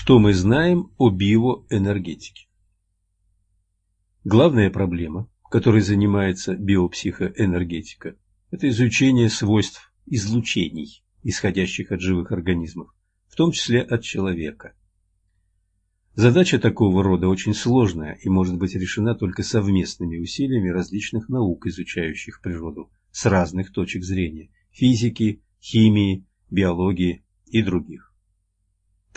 Что мы знаем о биоэнергетике? Главная проблема, которой занимается биопсихоэнергетика, это изучение свойств излучений, исходящих от живых организмов, в том числе от человека. Задача такого рода очень сложная и может быть решена только совместными усилиями различных наук, изучающих природу с разных точек зрения – физики, химии, биологии и других.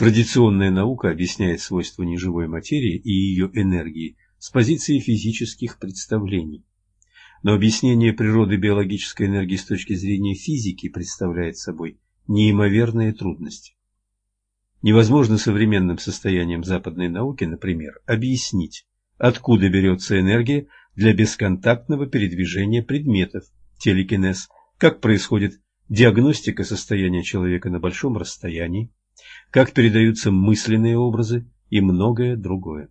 Традиционная наука объясняет свойства неживой материи и ее энергии с позиции физических представлений. Но объяснение природы биологической энергии с точки зрения физики представляет собой неимоверные трудности. Невозможно современным состоянием западной науки, например, объяснить, откуда берется энергия для бесконтактного передвижения предметов, телекинез, как происходит диагностика состояния человека на большом расстоянии, как передаются мысленные образы и многое другое.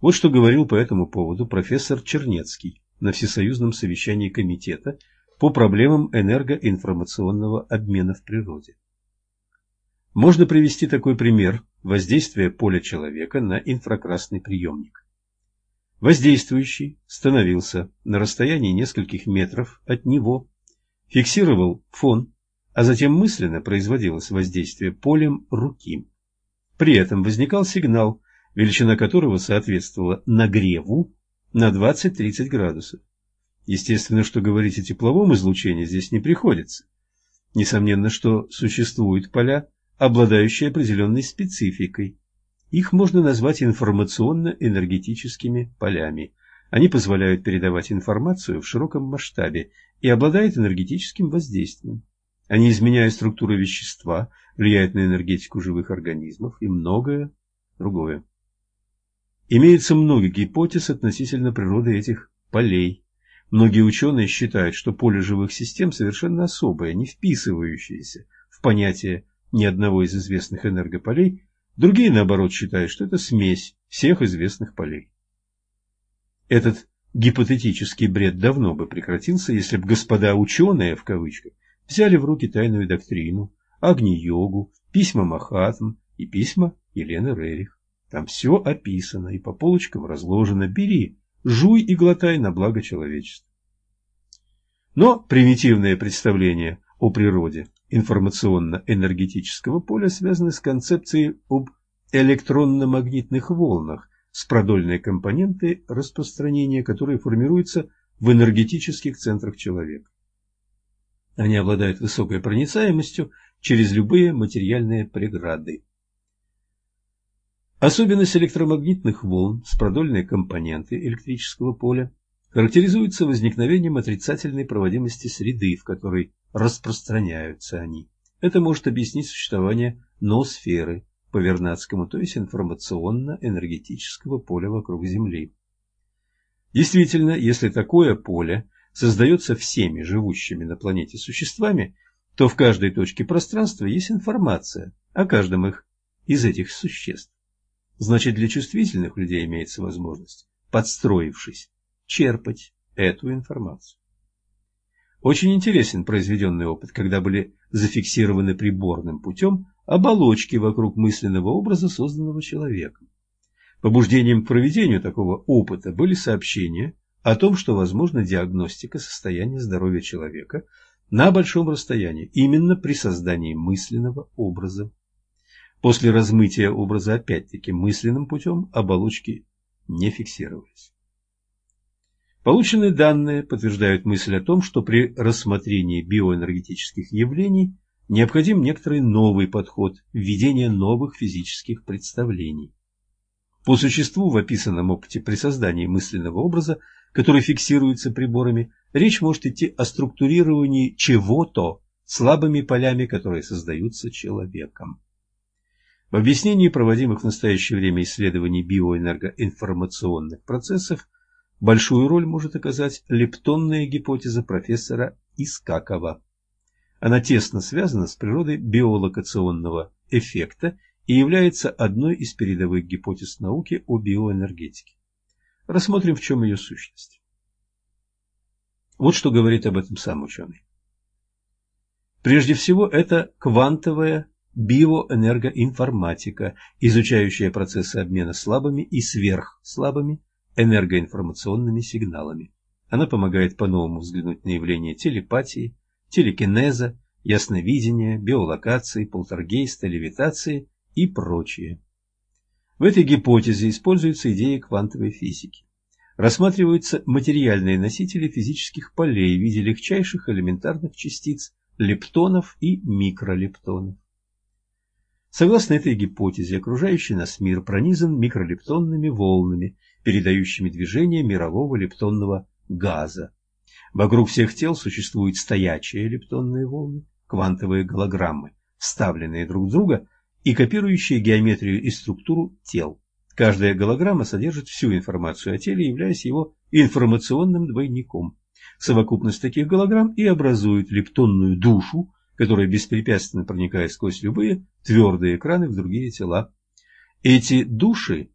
Вот что говорил по этому поводу профессор Чернецкий на Всесоюзном совещании Комитета по проблемам энергоинформационного обмена в природе. Можно привести такой пример воздействия поля человека на инфракрасный приемник. Воздействующий становился на расстоянии нескольких метров от него, фиксировал фон а затем мысленно производилось воздействие полем руки. При этом возникал сигнал, величина которого соответствовала нагреву на 20-30 градусов. Естественно, что говорить о тепловом излучении здесь не приходится. Несомненно, что существуют поля, обладающие определенной спецификой. Их можно назвать информационно-энергетическими полями. Они позволяют передавать информацию в широком масштабе и обладают энергетическим воздействием. Они изменяют структуру вещества, влияют на энергетику живых организмов и многое другое. Имеется много гипотез относительно природы этих полей. Многие ученые считают, что поле живых систем совершенно особое, не вписывающееся в понятие ни одного из известных энергополей, другие, наоборот, считают, что это смесь всех известных полей. Этот гипотетический бред давно бы прекратился, если бы господа ученые, в кавычках, взяли в руки тайную доктрину, Агни-йогу, письма Махатм и письма Елены Рерих. Там все описано и по полочкам разложено. Бери, жуй и глотай на благо человечества. Но примитивное представление о природе информационно-энергетического поля связаны с концепцией об электронно-магнитных волнах с продольной компонентой распространения, которые формируются в энергетических центрах человека. Они обладают высокой проницаемостью через любые материальные преграды. Особенность электромагнитных волн с продольной компонентой электрического поля характеризуется возникновением отрицательной проводимости среды, в которой распространяются они. Это может объяснить существование ноосферы по Вернадскому, то есть информационно-энергетического поля вокруг Земли. Действительно, если такое поле создается всеми живущими на планете существами, то в каждой точке пространства есть информация о каждом их из этих существ. Значит, для чувствительных людей имеется возможность, подстроившись, черпать эту информацию. Очень интересен произведенный опыт, когда были зафиксированы приборным путем оболочки вокруг мысленного образа, созданного человеком. Побуждением к проведению такого опыта были сообщения о том, что возможна диагностика состояния здоровья человека на большом расстоянии, именно при создании мысленного образа. После размытия образа опять-таки мысленным путем оболочки не фиксировались. Полученные данные подтверждают мысль о том, что при рассмотрении биоэнергетических явлений необходим некоторый новый подход, введение новых физических представлений. По существу в описанном опыте при создании мысленного образа который фиксируется приборами, речь может идти о структурировании чего-то слабыми полями, которые создаются человеком. В объяснении проводимых в настоящее время исследований биоэнергоинформационных процессов большую роль может оказать лептонная гипотеза профессора Искакова. Она тесно связана с природой биолокационного эффекта и является одной из передовых гипотез науки о биоэнергетике. Рассмотрим, в чем ее сущность. Вот что говорит об этом сам ученый. Прежде всего, это квантовая биоэнергоинформатика, изучающая процессы обмена слабыми и сверхслабыми энергоинформационными сигналами. Она помогает по-новому взглянуть на явления телепатии, телекинеза, ясновидения, биолокации, полтергейста, левитации и прочее. В этой гипотезе используются идеи квантовой физики. Рассматриваются материальные носители физических полей в виде легчайших элементарных частиц, лептонов и микролептонов. Согласно этой гипотезе, окружающий нас мир пронизан микролептонными волнами, передающими движение мирового лептонного газа. Вокруг всех тел существуют стоячие лептонные волны, квантовые голограммы, вставленные друг в друга и копирующие геометрию и структуру тел. Каждая голограмма содержит всю информацию о теле, являясь его информационным двойником. Совокупность таких голограмм и образует лептонную душу, которая беспрепятственно проникает сквозь любые твердые экраны в другие тела. Эти души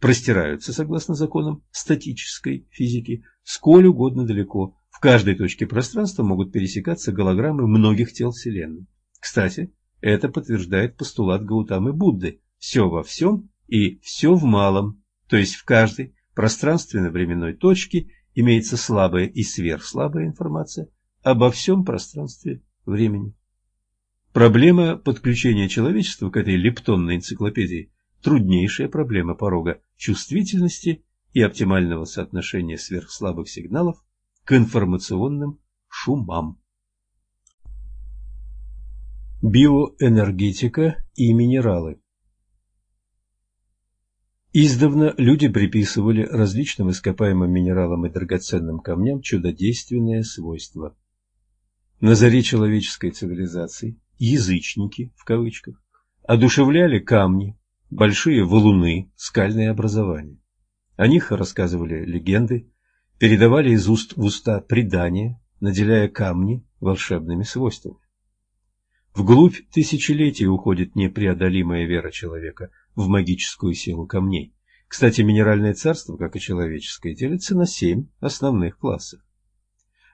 простираются, согласно законам статической физики, сколь угодно далеко. В каждой точке пространства могут пересекаться голограммы многих тел Вселенной. Кстати, это подтверждает постулат Гаутамы Будды «все во всем и все в малом», то есть в каждой пространственно-временной точке имеется слабая и сверхслабая информация обо всем пространстве времени. Проблема подключения человечества к этой лептонной энциклопедии – труднейшая проблема порога чувствительности и оптимального соотношения сверхслабых сигналов к информационным шумам. Биоэнергетика и минералы Издавна люди приписывали различным ископаемым минералам и драгоценным камням чудодейственные свойства. На заре человеческой цивилизации язычники, в кавычках, одушевляли камни, большие валуны, скальные образования. О них рассказывали легенды, передавали из уст в уста предания, наделяя камни волшебными свойствами. Вглубь тысячелетий уходит непреодолимая вера человека в магическую силу камней. Кстати, минеральное царство, как и человеческое, делится на семь основных классов.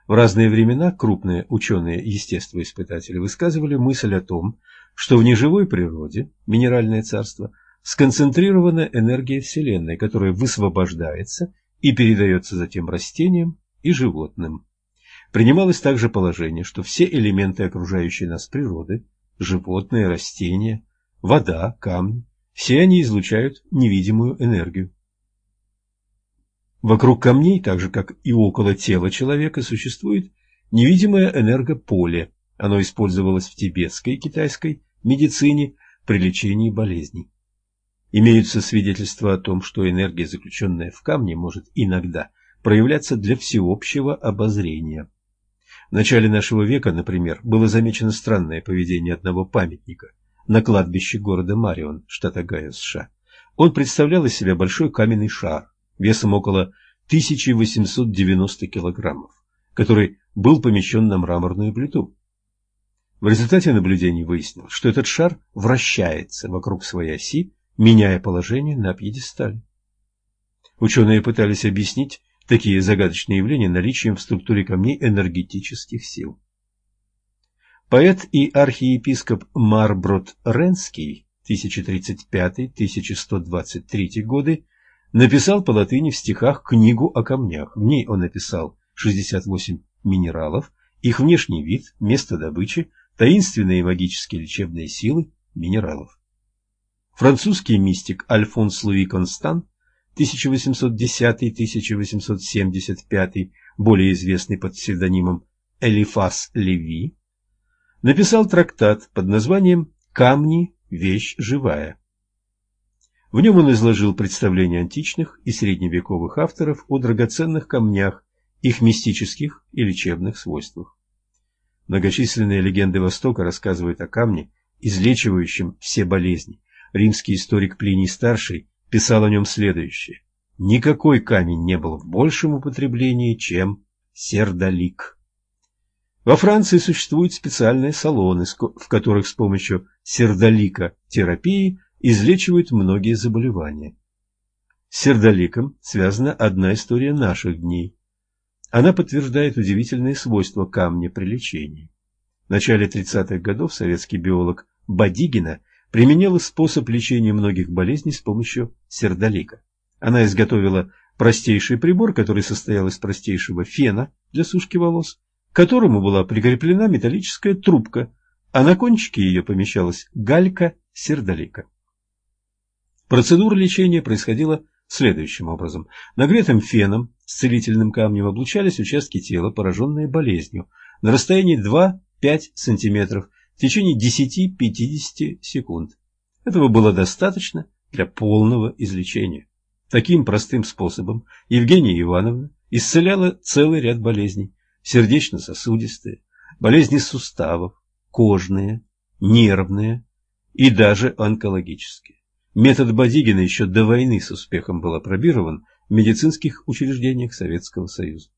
В разные времена крупные ученые-естествоиспытатели высказывали мысль о том, что в неживой природе, минеральное царство, сконцентрирована энергия Вселенной, которая высвобождается и передается затем растениям и животным. Принималось также положение, что все элементы окружающей нас природы, животные, растения, вода, камни, все они излучают невидимую энергию. Вокруг камней, так же как и около тела человека, существует невидимое энергополе. Оно использовалось в тибетской и китайской медицине при лечении болезней. Имеются свидетельства о том, что энергия, заключенная в камне, может иногда проявляться для всеобщего обозрения. В начале нашего века, например, было замечено странное поведение одного памятника на кладбище города Марион, штат Огайо, США. Он представлял из себя большой каменный шар, весом около 1890 килограммов, который был помещен на мраморную плиту. В результате наблюдений выяснилось, что этот шар вращается вокруг своей оси, меняя положение на пьедестале. Ученые пытались объяснить такие загадочные явления наличием в структуре камней энергетических сил. Поэт и архиепископ Марброд Ренский 1035-1123 годы написал по латыни в стихах книгу о камнях. В ней он написал 68 минералов, их внешний вид, место добычи, таинственные магические лечебные силы минералов. Французский мистик Альфонс Луи Констан 1810-1875, более известный под псевдонимом Элифас Леви, написал трактат под названием «Камни. Вещь живая». В нем он изложил представления античных и средневековых авторов о драгоценных камнях, их мистических и лечебных свойствах. Многочисленные легенды Востока рассказывают о камне, излечивающем все болезни. Римский историк Плиний-старший писал о нем следующее. Никакой камень не был в большем употреблении, чем сердолик. Во Франции существуют специальные салоны, в которых с помощью сердолика терапии излечивают многие заболевания. С сердоликом связана одна история наших дней. Она подтверждает удивительные свойства камня при лечении. В начале 30-х годов советский биолог Бадигина применяла способ лечения многих болезней с помощью сердолика. Она изготовила простейший прибор, который состоял из простейшего фена для сушки волос, к которому была прикреплена металлическая трубка, а на кончике ее помещалась галька сердолика. Процедура лечения происходила следующим образом. Нагретым феном с целительным камнем облучались участки тела, пораженные болезнью, на расстоянии 2-5 см в течение 10-50 секунд. Этого было достаточно для полного излечения. Таким простым способом Евгения Ивановна исцеляла целый ряд болезней – сердечно-сосудистые, болезни суставов, кожные, нервные и даже онкологические. Метод Бадигина еще до войны с успехом был опробирован в медицинских учреждениях Советского Союза.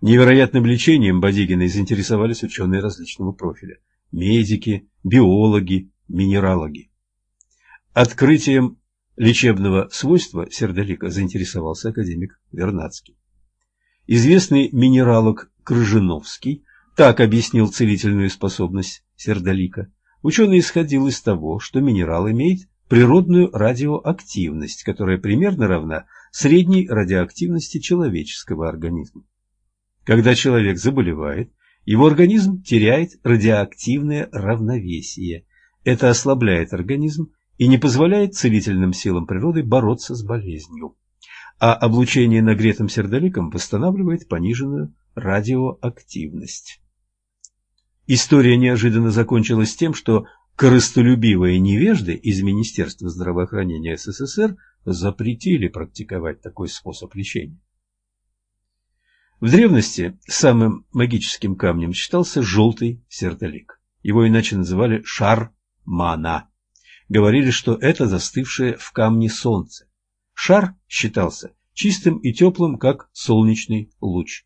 Невероятным лечением Бадигина заинтересовались ученые различного профиля – медики, биологи, минералоги. Открытием лечебного свойства сердолика заинтересовался академик Вернадский. Известный минералог Крыжиновский так объяснил целительную способность сердолика. Ученый исходил из того, что минерал имеет природную радиоактивность, которая примерно равна средней радиоактивности человеческого организма. Когда человек заболевает, его организм теряет радиоактивное равновесие. Это ослабляет организм и не позволяет целительным силам природы бороться с болезнью. А облучение нагретым сердоликом восстанавливает пониженную радиоактивность. История неожиданно закончилась тем, что корыстолюбивые невежды из Министерства здравоохранения СССР запретили практиковать такой способ лечения. В древности самым магическим камнем считался желтый сердолик. Его иначе называли шар мана говорили, что это застывшее в камне солнце. Шар считался чистым и теплым, как солнечный луч.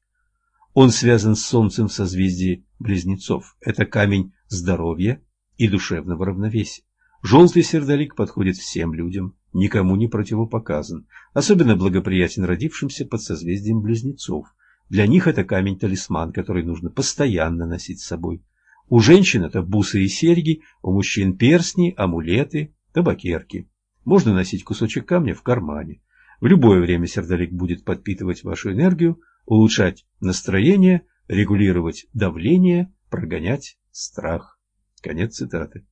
Он связан с солнцем в созвездии близнецов. Это камень здоровья и душевного равновесия. Желтый сердолик подходит всем людям, никому не противопоказан, особенно благоприятен родившимся под созвездием близнецов. Для них это камень-талисман, который нужно постоянно носить с собой. У женщин это бусы и серьги, у мужчин перстни, амулеты, табакерки. Можно носить кусочек камня в кармане. В любое время сердолик будет подпитывать вашу энергию, улучшать настроение, регулировать давление, прогонять страх. Конец цитаты.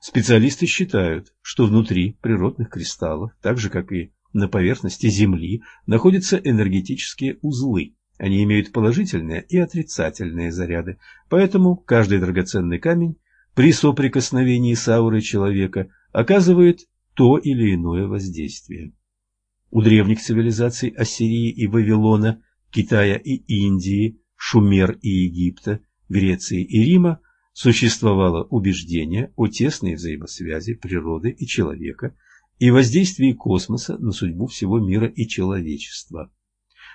Специалисты считают, что внутри природных кристаллов, так же как и на поверхности Земли, находятся энергетические узлы, они имеют положительные и отрицательные заряды, поэтому каждый драгоценный камень при соприкосновении с аурой человека оказывает то или иное воздействие. У древних цивилизаций Ассирии и Вавилона, Китая и Индии, Шумер и Египта, Греции и Рима существовало убеждение о тесной взаимосвязи природы и человека и воздействии космоса на судьбу всего мира и человечества.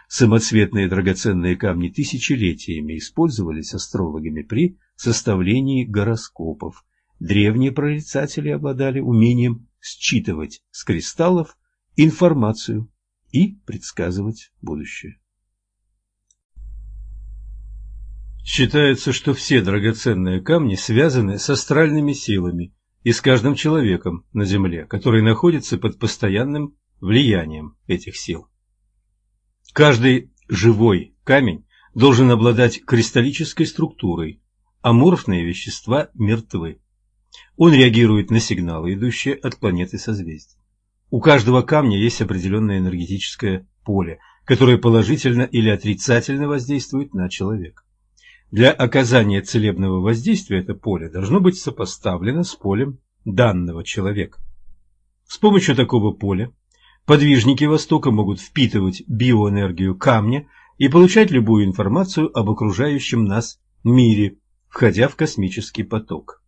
Самоцветные драгоценные камни тысячелетиями использовались астрологами при составлении гороскопов. Древние прорицатели обладали умением считывать с кристаллов информацию и предсказывать будущее. Считается, что все драгоценные камни связаны с астральными силами и с каждым человеком на Земле, который находится под постоянным влиянием этих сил. Каждый живой камень должен обладать кристаллической структурой. Аморфные вещества мертвы. Он реагирует на сигналы, идущие от планеты созвездий. У каждого камня есть определенное энергетическое поле, которое положительно или отрицательно воздействует на человека. Для оказания целебного воздействия это поле должно быть сопоставлено с полем данного человека. С помощью такого поля Подвижники Востока могут впитывать биоэнергию камня и получать любую информацию об окружающем нас мире, входя в космический поток.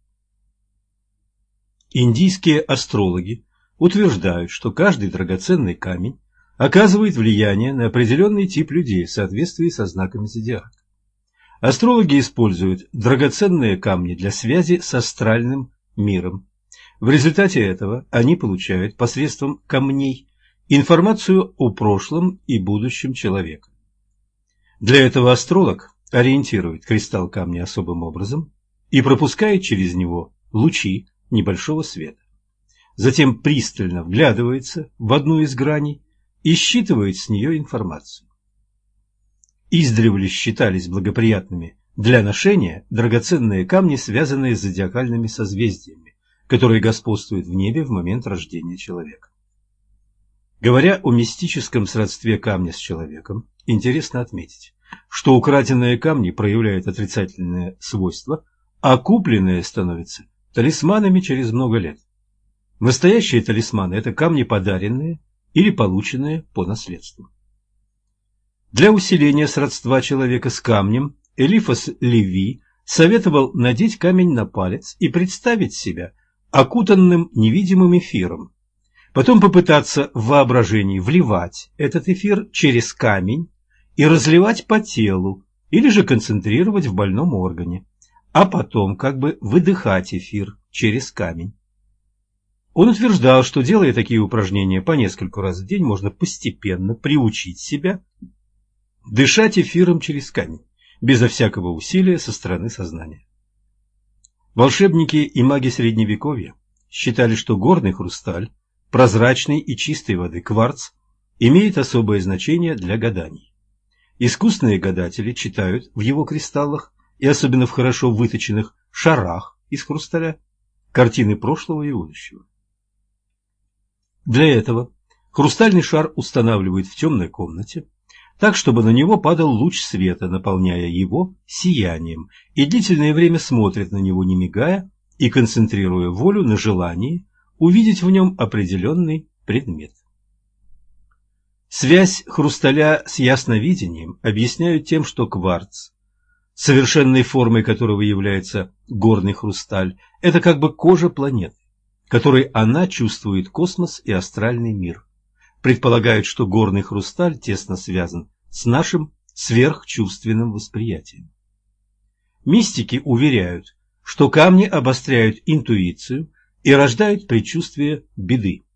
Индийские астрологи утверждают, что каждый драгоценный камень оказывает влияние на определенный тип людей в соответствии со знаками зодиака. Астрологи используют драгоценные камни для связи с астральным миром. В результате этого они получают посредством камней информацию о прошлом и будущем человека. Для этого астролог ориентирует кристалл камня особым образом и пропускает через него лучи небольшого света. Затем пристально вглядывается в одну из граней и считывает с нее информацию. Издревле считались благоприятными для ношения драгоценные камни, связанные с зодиакальными созвездиями, которые господствуют в небе в момент рождения человека. Говоря о мистическом сродстве камня с человеком, интересно отметить, что украденные камни проявляют отрицательные свойства, а купленные становятся талисманами через много лет. Настоящие талисманы – это камни, подаренные или полученные по наследству. Для усиления сродства человека с камнем Элифас Леви советовал надеть камень на палец и представить себя окутанным невидимым эфиром. Потом попытаться в воображении вливать этот эфир через камень и разливать по телу, или же концентрировать в больном органе, а потом как бы выдыхать эфир через камень. Он утверждал, что делая такие упражнения по нескольку раз в день, можно постепенно приучить себя дышать эфиром через камень, безо всякого усилия со стороны сознания. Волшебники и маги Средневековья считали, что горный хрусталь, прозрачный и чистой воды кварц, имеет особое значение для гаданий. Искусные гадатели читают в его кристаллах и особенно в хорошо выточенных шарах из хрусталя картины прошлого и будущего. Для этого хрустальный шар устанавливают в темной комнате, так, чтобы на него падал луч света, наполняя его сиянием, и длительное время смотрит на него, не мигая, и концентрируя волю на желании увидеть в нем определенный предмет. Связь хрусталя с ясновидением объясняют тем, что кварц, совершенной формой которого является горный хрусталь, это как бы кожа планеты которой она чувствует космос и астральный мир. Предполагают, что горный хрусталь тесно связан с нашим сверхчувственным восприятием. Мистики уверяют, что камни обостряют интуицию и рождают предчувствие беды.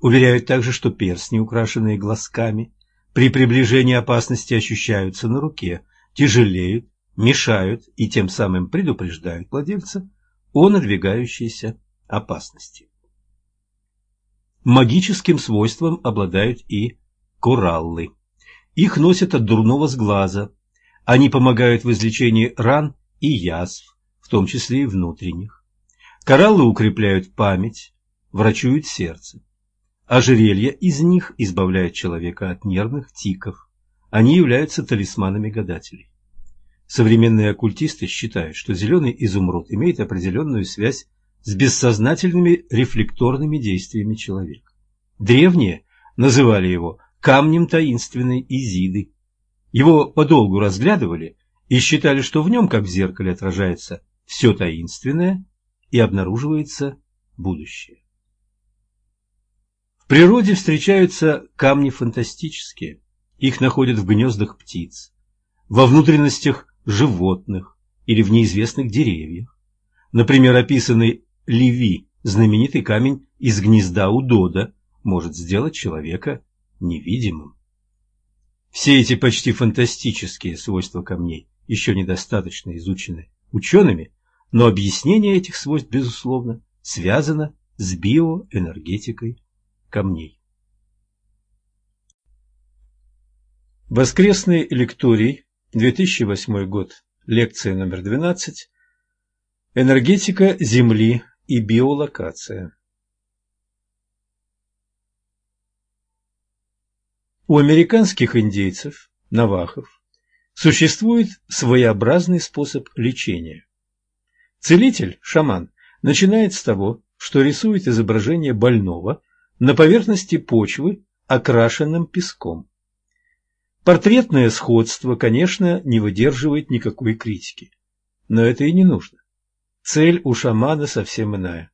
Уверяют также, что перстни, украшенные глазками, при приближении опасности ощущаются на руке, тяжелеют, мешают и тем самым предупреждают владельца о надвигающейся опасности. Магическим свойством обладают и кораллы. Их носят от дурного сглаза. Они помогают в излечении ран и язв, в том числе и внутренних. Кораллы укрепляют память, врачуют сердце. Ожерелья из них избавляют человека от нервных тиков. Они являются талисманами гадателей. Современные оккультисты считают, что зеленый изумруд имеет определенную связь с бессознательными рефлекторными действиями человека. Древние называли его камнем таинственной Изиды. Его подолгу разглядывали и считали, что в нем, как в зеркале, отражается все таинственное и обнаруживается будущее. В природе встречаются камни фантастические. Их находят в гнездах птиц, во внутренностях животных или в неизвестных деревьях. Например, описанный Леви, знаменитый камень из гнезда Удода, может сделать человека невидимым. Все эти почти фантастические свойства камней еще недостаточно изучены учеными, но объяснение этих свойств, безусловно, связано с биоэнергетикой камней. Воскресный лекторий, 2008 год, лекция номер 12. Энергетика Земли и биолокация. У американских индейцев, навахов, существует своеобразный способ лечения. Целитель, шаман, начинает с того, что рисует изображение больного на поверхности почвы, окрашенным песком. Портретное сходство, конечно, не выдерживает никакой критики, но это и не нужно. Цель у шамана совсем иная.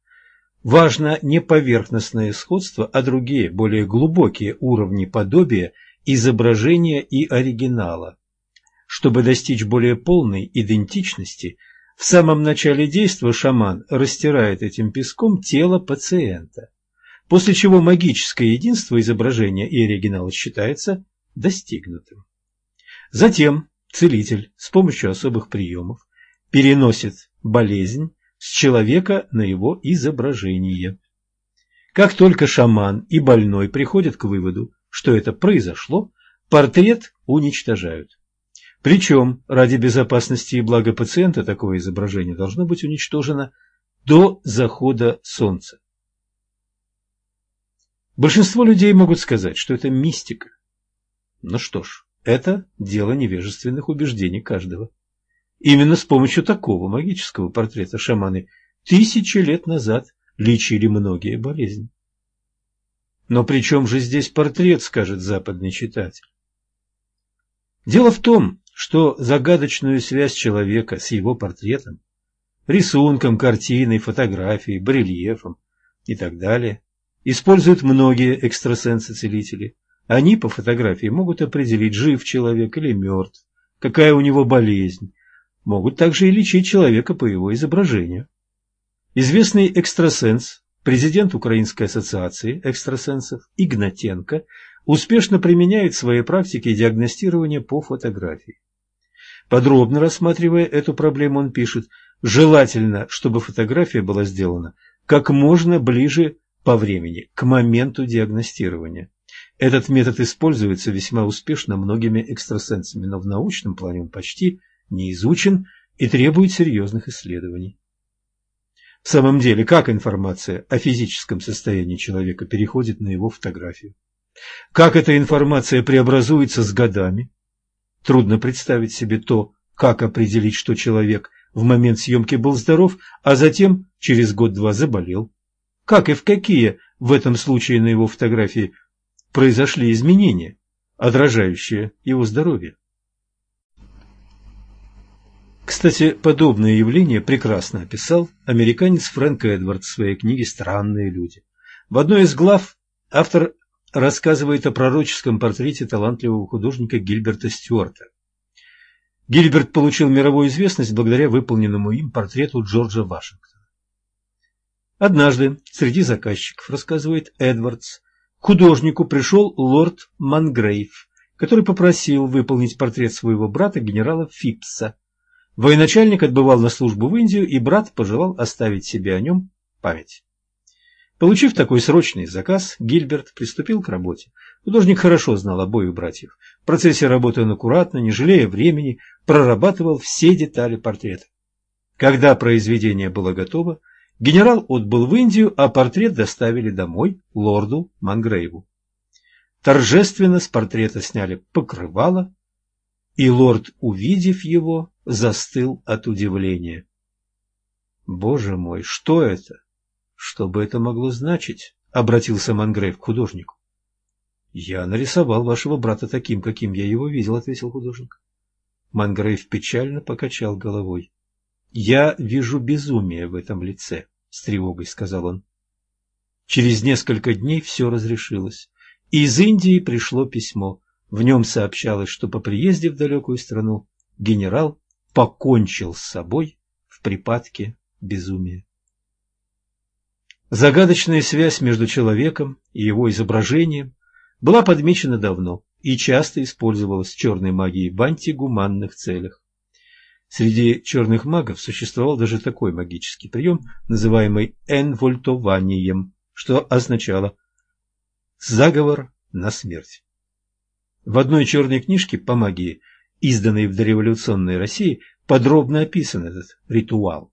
Важно не поверхностное сходство, а другие, более глубокие уровни подобия, изображения и оригинала. Чтобы достичь более полной идентичности, в самом начале действия шаман растирает этим песком тело пациента, после чего магическое единство изображения и оригинала считается достигнутым. Затем целитель с помощью особых приемов переносит болезнь с человека на его изображение. Как только шаман и больной приходят к выводу, что это произошло, портрет уничтожают. Причем ради безопасности и блага пациента такое изображение должно быть уничтожено до захода солнца. Большинство людей могут сказать, что это мистика. Ну что ж, это дело невежественных убеждений каждого. Именно с помощью такого магического портрета шаманы тысячи лет назад лечили многие болезни. Но при чем же здесь портрет, скажет западный читатель? Дело в том, что загадочную связь человека с его портретом, рисунком, картиной, фотографией, барельефом и так далее, используют многие экстрасенсы-целители. Они по фотографии могут определить, жив человек или мертв, какая у него болезнь, могут также и лечить человека по его изображению. Известный экстрасенс, президент Украинской ассоциации экстрасенсов Игнатенко, успешно применяет в своей практике диагностирование по фотографии. Подробно рассматривая эту проблему, он пишет, желательно, чтобы фотография была сделана как можно ближе по времени, к моменту диагностирования. Этот метод используется весьма успешно многими экстрасенсами, но в научном плане он почти не изучен и требует серьезных исследований. В самом деле, как информация о физическом состоянии человека переходит на его фотографию? Как эта информация преобразуется с годами? Трудно представить себе то, как определить, что человек в момент съемки был здоров, а затем через год-два заболел. Как и в какие в этом случае на его фотографии произошли изменения, отражающие его здоровье. Кстати, подобное явление прекрасно описал американец Фрэнк Эдвардс в своей книге «Странные люди». В одной из глав автор рассказывает о пророческом портрете талантливого художника Гильберта Стюарта. Гильберт получил мировую известность благодаря выполненному им портрету Джорджа Вашингтона. Однажды среди заказчиков, рассказывает Эдвардс, к художнику пришел лорд Мангрейв, который попросил выполнить портрет своего брата генерала Фипса. Военачальник отбывал на службу в Индию, и брат пожелал оставить себе о нем память. Получив такой срочный заказ, Гильберт приступил к работе. Художник хорошо знал обоих братьев. В процессе работы он аккуратно, не жалея времени, прорабатывал все детали портрета. Когда произведение было готово, генерал отбыл в Индию, а портрет доставили домой лорду Мангрейву. Торжественно с портрета сняли покрывало, и лорд, увидев его, застыл от удивления. «Боже мой, что это?» Что бы это могло значить? Обратился Мангрейв к художнику. Я нарисовал вашего брата таким, каким я его видел, ответил художник. Мангрейв печально покачал головой. Я вижу безумие в этом лице, с тревогой сказал он. Через несколько дней все разрешилось. Из Индии пришло письмо. В нем сообщалось, что по приезде в далекую страну генерал покончил с собой в припадке безумия. Загадочная связь между человеком и его изображением была подмечена давно и часто использовалась черной магии в антигуманных целях. Среди черных магов существовал даже такой магический прием, называемый энвольтованием, что означало «заговор на смерть». В одной черной книжке по магии, изданной в дореволюционной России, подробно описан этот ритуал.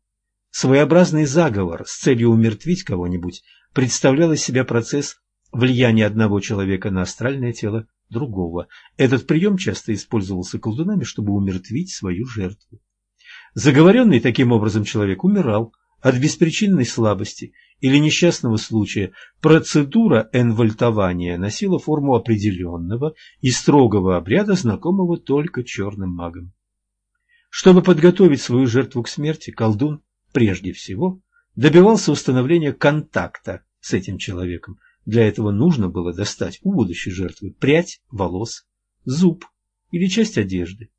Своеобразный заговор с целью умертвить кого-нибудь представлял из себя процесс влияния одного человека на астральное тело другого. Этот прием часто использовался колдунами, чтобы умертвить свою жертву. Заговоренный таким образом человек умирал от беспричинной слабости или несчастного случая. Процедура энвольтования носила форму определенного и строгого обряда, знакомого только черным магам. Чтобы подготовить свою жертву к смерти, колдун прежде всего добивался установления контакта с этим человеком. Для этого нужно было достать у будущей жертвы прядь волос, зуб или часть одежды.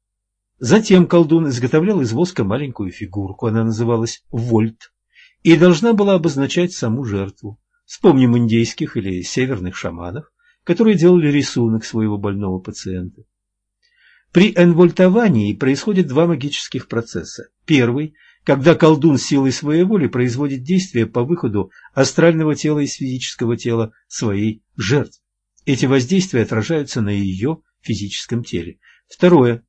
Затем колдун изготовлял из воска маленькую фигурку, она называлась вольт, и должна была обозначать саму жертву. Вспомним индейских или северных шаманов, которые делали рисунок своего больного пациента. При энвольтовании происходит два магических процесса. Первый когда колдун силой своей воли производит действия по выходу астрального тела из физического тела своей жертвы. Эти воздействия отражаются на ее физическом теле. Второе.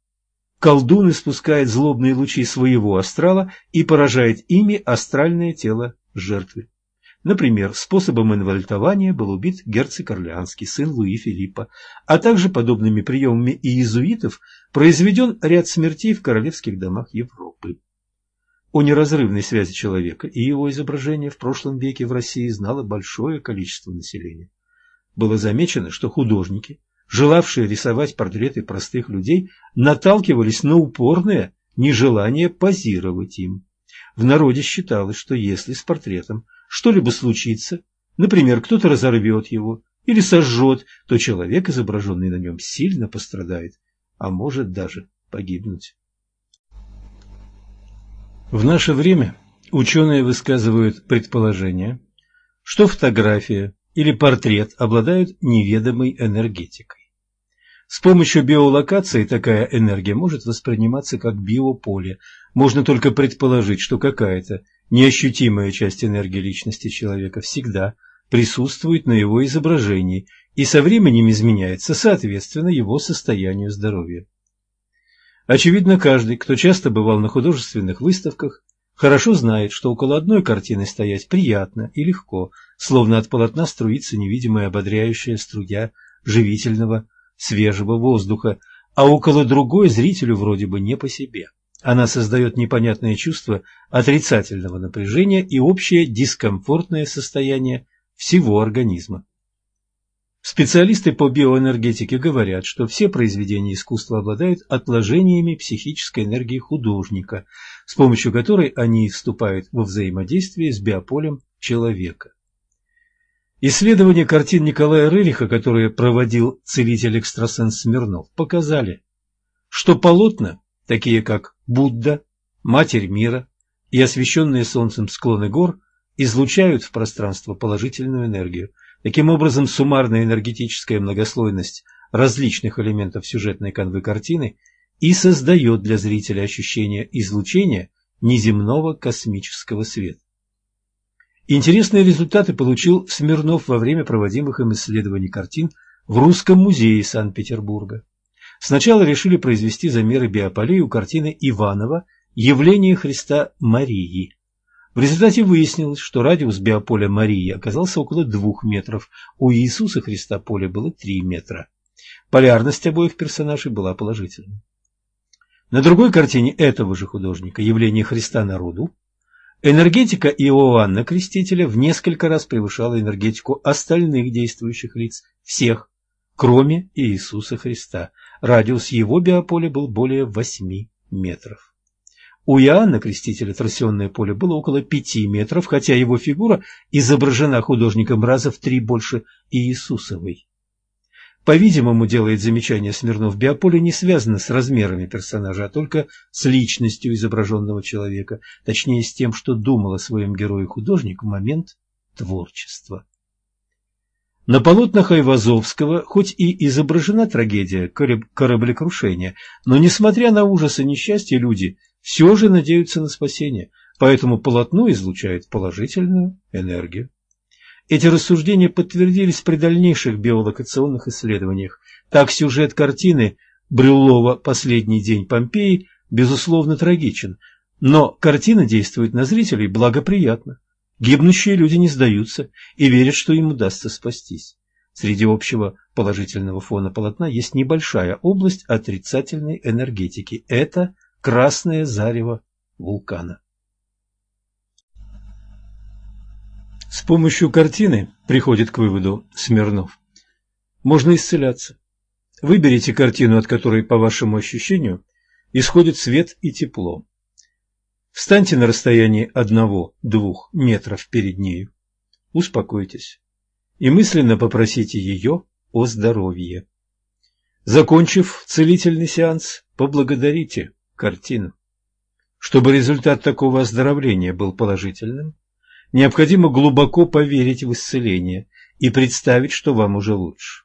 Колдун испускает злобные лучи своего астрала и поражает ими астральное тело жертвы. Например, способом инвальтования был убит герцог Орлеанский, сын Луи Филиппа, а также подобными приемами иезуитов произведен ряд смертей в королевских домах Европы. О неразрывной связи человека и его изображения в прошлом веке в России знало большое количество населения. Было замечено, что художники, желавшие рисовать портреты простых людей, наталкивались на упорное нежелание позировать им. В народе считалось, что если с портретом что-либо случится, например, кто-то разорвет его или сожжет, то человек, изображенный на нем, сильно пострадает, а может даже погибнуть. В наше время ученые высказывают предположение, что фотография или портрет обладают неведомой энергетикой. С помощью биолокации такая энергия может восприниматься как биополе. Можно только предположить, что какая-то неощутимая часть энергии личности человека всегда присутствует на его изображении и со временем изменяется соответственно его состоянию здоровья. Очевидно, каждый, кто часто бывал на художественных выставках, хорошо знает, что около одной картины стоять приятно и легко, словно от полотна струится невидимая ободряющая струя живительного свежего воздуха, а около другой зрителю вроде бы не по себе. Она создает непонятное чувство отрицательного напряжения и общее дискомфортное состояние всего организма. Специалисты по биоэнергетике говорят, что все произведения искусства обладают отложениями психической энергии художника, с помощью которой они вступают во взаимодействие с биополем человека. Исследования картин Николая Рыриха, которые проводил целитель-экстрасенс Смирнов, показали, что полотна, такие как Будда, Матерь мира и освещенные солнцем склоны гор, излучают в пространство положительную энергию. Таким образом, суммарная энергетическая многослойность различных элементов сюжетной канвы картины и создает для зрителя ощущение излучения неземного космического света. Интересные результаты получил Смирнов во время проводимых им исследований картин в Русском музее Санкт-Петербурга. Сначала решили произвести замеры биополей у картины Иванова «Явление Христа Марии». В результате выяснилось, что радиус биополя Марии оказался около двух метров, у Иисуса Христа поле было три метра. Полярность обоих персонажей была положительной. На другой картине этого же художника «Явление Христа народу» Энергетика Иоанна Крестителя в несколько раз превышала энергетику остальных действующих лиц, всех, кроме Иисуса Христа. Радиус его биополя был более 8 метров. У Иоанна Крестителя торсионное поле было около 5 метров, хотя его фигура изображена художником раза в три больше Иисусовой. По-видимому, делает замечание Смирнов, биополе не связано с размерами персонажа, а только с личностью изображенного человека, точнее с тем, что думал о своем герое художник в момент творчества. На полотнах Айвазовского хоть и изображена трагедия кораблекрушения, но, несмотря на ужас и несчастье, люди все же надеются на спасение, поэтому полотно излучает положительную энергию. Эти рассуждения подтвердились при дальнейших биолокационных исследованиях. Так сюжет картины Брюллова «Последний день Помпеи» безусловно трагичен, но картина действует на зрителей благоприятно. Гибнущие люди не сдаются и верят, что им удастся спастись. Среди общего положительного фона полотна есть небольшая область отрицательной энергетики. Это красное зарево вулкана. С помощью картины, приходит к выводу Смирнов, можно исцеляться. Выберите картину, от которой, по вашему ощущению, исходит свет и тепло. Встаньте на расстоянии одного-двух метров перед нею. Успокойтесь и мысленно попросите ее о здоровье. Закончив целительный сеанс, поблагодарите картину. Чтобы результат такого оздоровления был положительным, необходимо глубоко поверить в исцеление и представить, что вам уже лучше.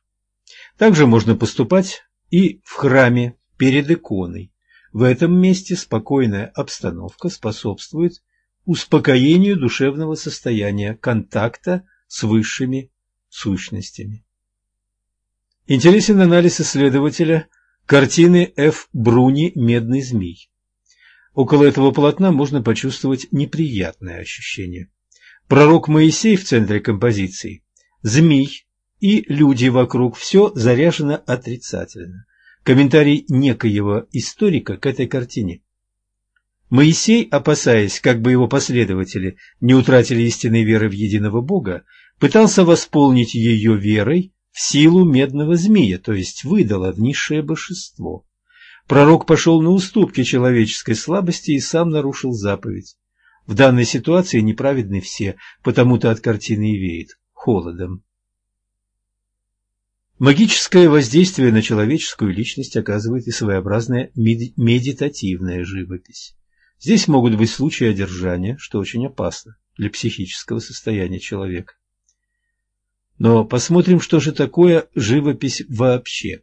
Также можно поступать и в храме перед иконой. В этом месте спокойная обстановка способствует успокоению душевного состояния, контакта с высшими сущностями. Интересен анализ исследователя картины Ф. Бруни «Медный змей». Около этого полотна можно почувствовать неприятное ощущение. Пророк Моисей в центре композиции, змей и люди вокруг – все заряжено отрицательно. Комментарий некоего историка к этой картине. Моисей, опасаясь, как бы его последователи не утратили истинной веры в единого Бога, пытался восполнить ее верой в силу медного змея, то есть выдал низшее божество. Пророк пошел на уступки человеческой слабости и сам нарушил заповедь. В данной ситуации неправедны все, потому-то от картины и веет холодом. Магическое воздействие на человеческую личность оказывает и своеобразная медитативная живопись. Здесь могут быть случаи одержания, что очень опасно для психического состояния человека. Но посмотрим, что же такое живопись вообще.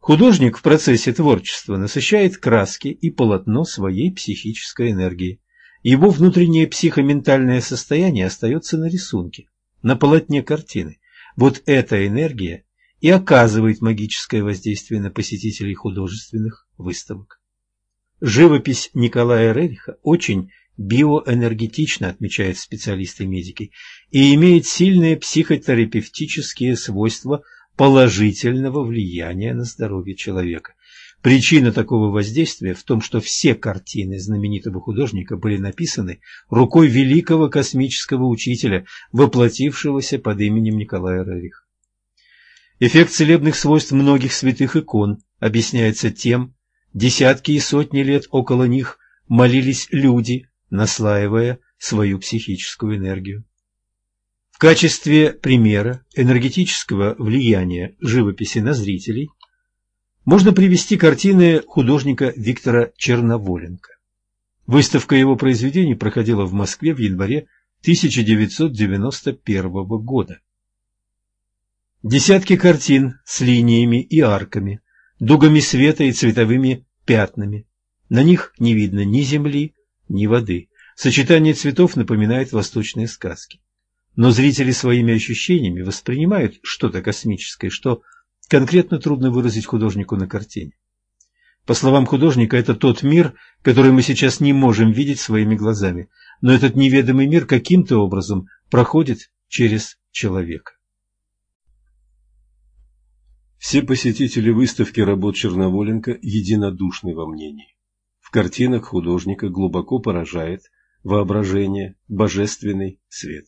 Художник в процессе творчества насыщает краски и полотно своей психической энергией. Его внутреннее психоментальное состояние остается на рисунке, на полотне картины. Вот эта энергия и оказывает магическое воздействие на посетителей художественных выставок. Живопись Николая Рериха очень биоэнергетична, отмечают специалисты-медики, и имеет сильные психотерапевтические свойства – положительного влияния на здоровье человека. Причина такого воздействия в том, что все картины знаменитого художника были написаны рукой великого космического учителя, воплотившегося под именем Николая Рериха. Эффект целебных свойств многих святых икон объясняется тем, десятки и сотни лет около них молились люди, наслаивая свою психическую энергию качестве примера энергетического влияния живописи на зрителей можно привести картины художника Виктора Черноволенко. Выставка его произведений проходила в Москве в январе 1991 года. Десятки картин с линиями и арками, дугами света и цветовыми пятнами. На них не видно ни земли, ни воды. Сочетание цветов напоминает восточные сказки но зрители своими ощущениями воспринимают что-то космическое, что конкретно трудно выразить художнику на картине. По словам художника, это тот мир, который мы сейчас не можем видеть своими глазами, но этот неведомый мир каким-то образом проходит через человека. Все посетители выставки работ Черноволенко единодушны во мнении. В картинах художника глубоко поражает воображение, божественный свет.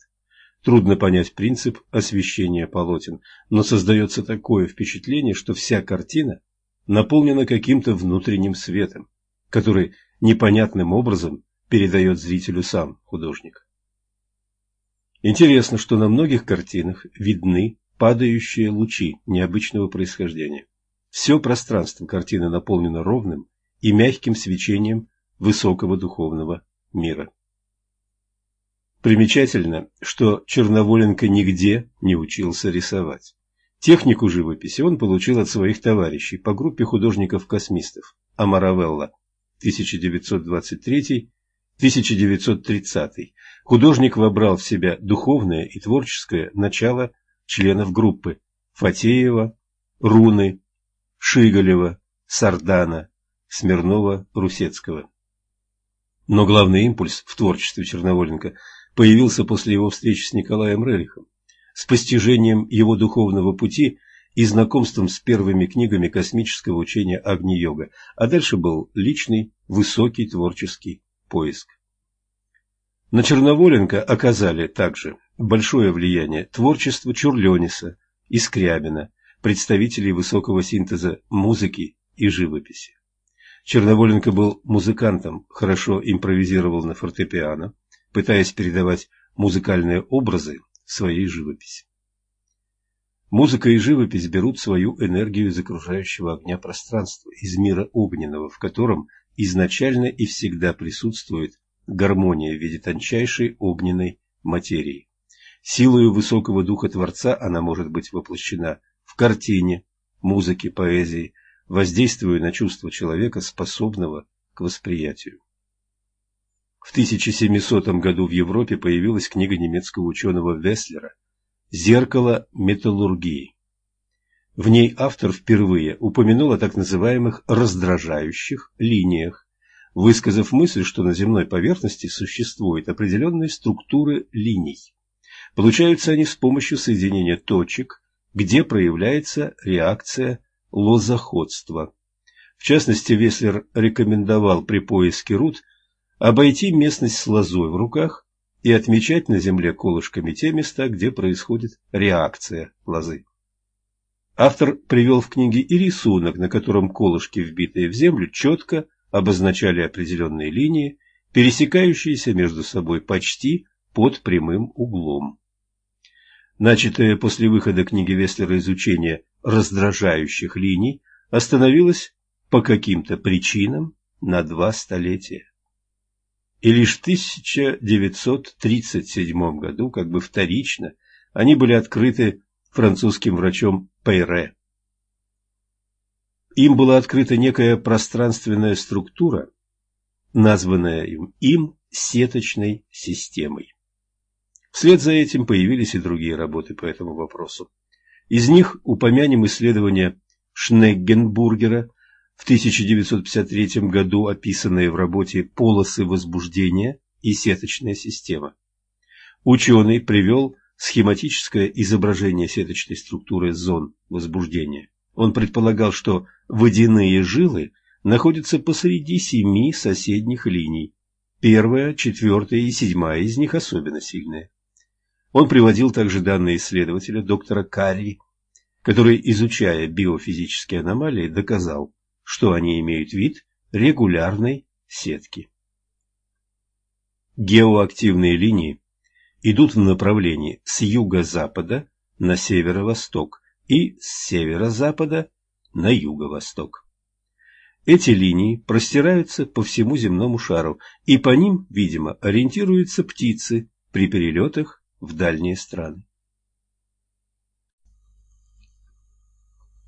Трудно понять принцип освещения полотен, но создается такое впечатление, что вся картина наполнена каким-то внутренним светом, который непонятным образом передает зрителю сам художник. Интересно, что на многих картинах видны падающие лучи необычного происхождения. Все пространство картины наполнено ровным и мягким свечением высокого духовного мира. Примечательно, что Черноволенко нигде не учился рисовать. Технику живописи он получил от своих товарищей по группе художников-космистов Амаравелла 1923-1930. Художник вобрал в себя духовное и творческое начало членов группы Фатеева, Руны, Шиголева, Сардана, Смирнова-Русецкого. Но главный импульс в творчестве Черноволенко – появился после его встречи с Николаем Рерихом, с постижением его духовного пути и знакомством с первыми книгами космического учения Агни-йога, а дальше был личный, высокий творческий поиск. На Черноволенко оказали также большое влияние творчество Чурлениса и Скрябина, представителей высокого синтеза музыки и живописи. Черноволенко был музыкантом, хорошо импровизировал на фортепиано, пытаясь передавать музыкальные образы своей живописи. Музыка и живопись берут свою энергию из окружающего огня пространства, из мира огненного, в котором изначально и всегда присутствует гармония в виде тончайшей огненной материи. Силою высокого духа Творца она может быть воплощена в картине, музыке, поэзии, воздействуя на чувства человека, способного к восприятию. В 1700 году в Европе появилась книга немецкого ученого Веслера «Зеркало металлургии». В ней автор впервые упомянул о так называемых раздражающих линиях, высказав мысль, что на земной поверхности существуют определенные структуры линий. Получаются они с помощью соединения точек, где проявляется реакция лозоходства. В частности, Веслер рекомендовал при поиске руд обойти местность с лозой в руках и отмечать на земле колышками те места, где происходит реакция лозы. Автор привел в книге и рисунок, на котором колышки, вбитые в землю, четко обозначали определенные линии, пересекающиеся между собой почти под прямым углом. Начатое после выхода книги Веслера изучение раздражающих линий остановилось по каким-то причинам на два столетия. И лишь в 1937 году, как бы вторично, они были открыты французским врачом Пейре. Им была открыта некая пространственная структура, названная им, им сеточной системой. Вслед за этим появились и другие работы по этому вопросу. Из них упомянем исследование Шнеггенбургера в 1953 году, описанное в работе «Полосы возбуждения и сеточная система». Ученый привел схематическое изображение сеточной структуры зон возбуждения. Он предполагал, что водяные жилы находятся посреди семи соседних линий. Первая, четвертая и седьмая из них особенно сильные. Он приводил также данные исследователя доктора Карри, который, изучая биофизические аномалии, доказал, что они имеют вид регулярной сетки. Геоактивные линии идут в направлении с юго-запада на северо-восток и с северо-запада на юго-восток. Эти линии простираются по всему земному шару, и по ним, видимо, ориентируются птицы при перелетах в дальние страны.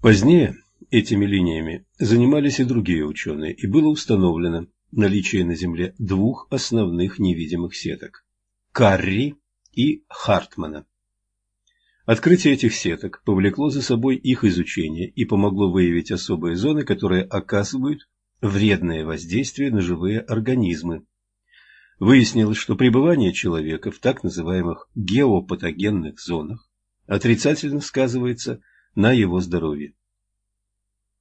Позднее этими линиями занимались и другие ученые, и было установлено наличие на Земле двух основных невидимых сеток – Карри и Хартмана. Открытие этих сеток повлекло за собой их изучение и помогло выявить особые зоны, которые оказывают вредное воздействие на живые организмы. Выяснилось, что пребывание человека в так называемых геопатогенных зонах отрицательно сказывается на его здоровье.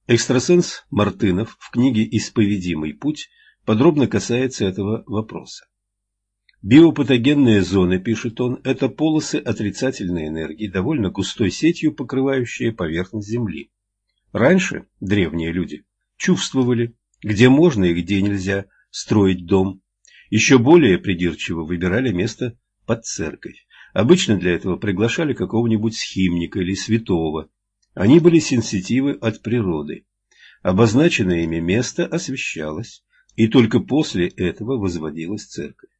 Экстрасенс Мартынов в книге «Исповедимый путь» подробно касается этого вопроса. Биопатогенные зоны, пишет он, это полосы отрицательной энергии, довольно густой сетью покрывающие поверхность Земли. Раньше древние люди чувствовали, где можно и где нельзя строить дом. Еще более придирчиво выбирали место под церковь. Обычно для этого приглашали какого-нибудь схимника или святого. Они были сенситивы от природы. Обозначенное ими место освещалось, и только после этого возводилась церковь.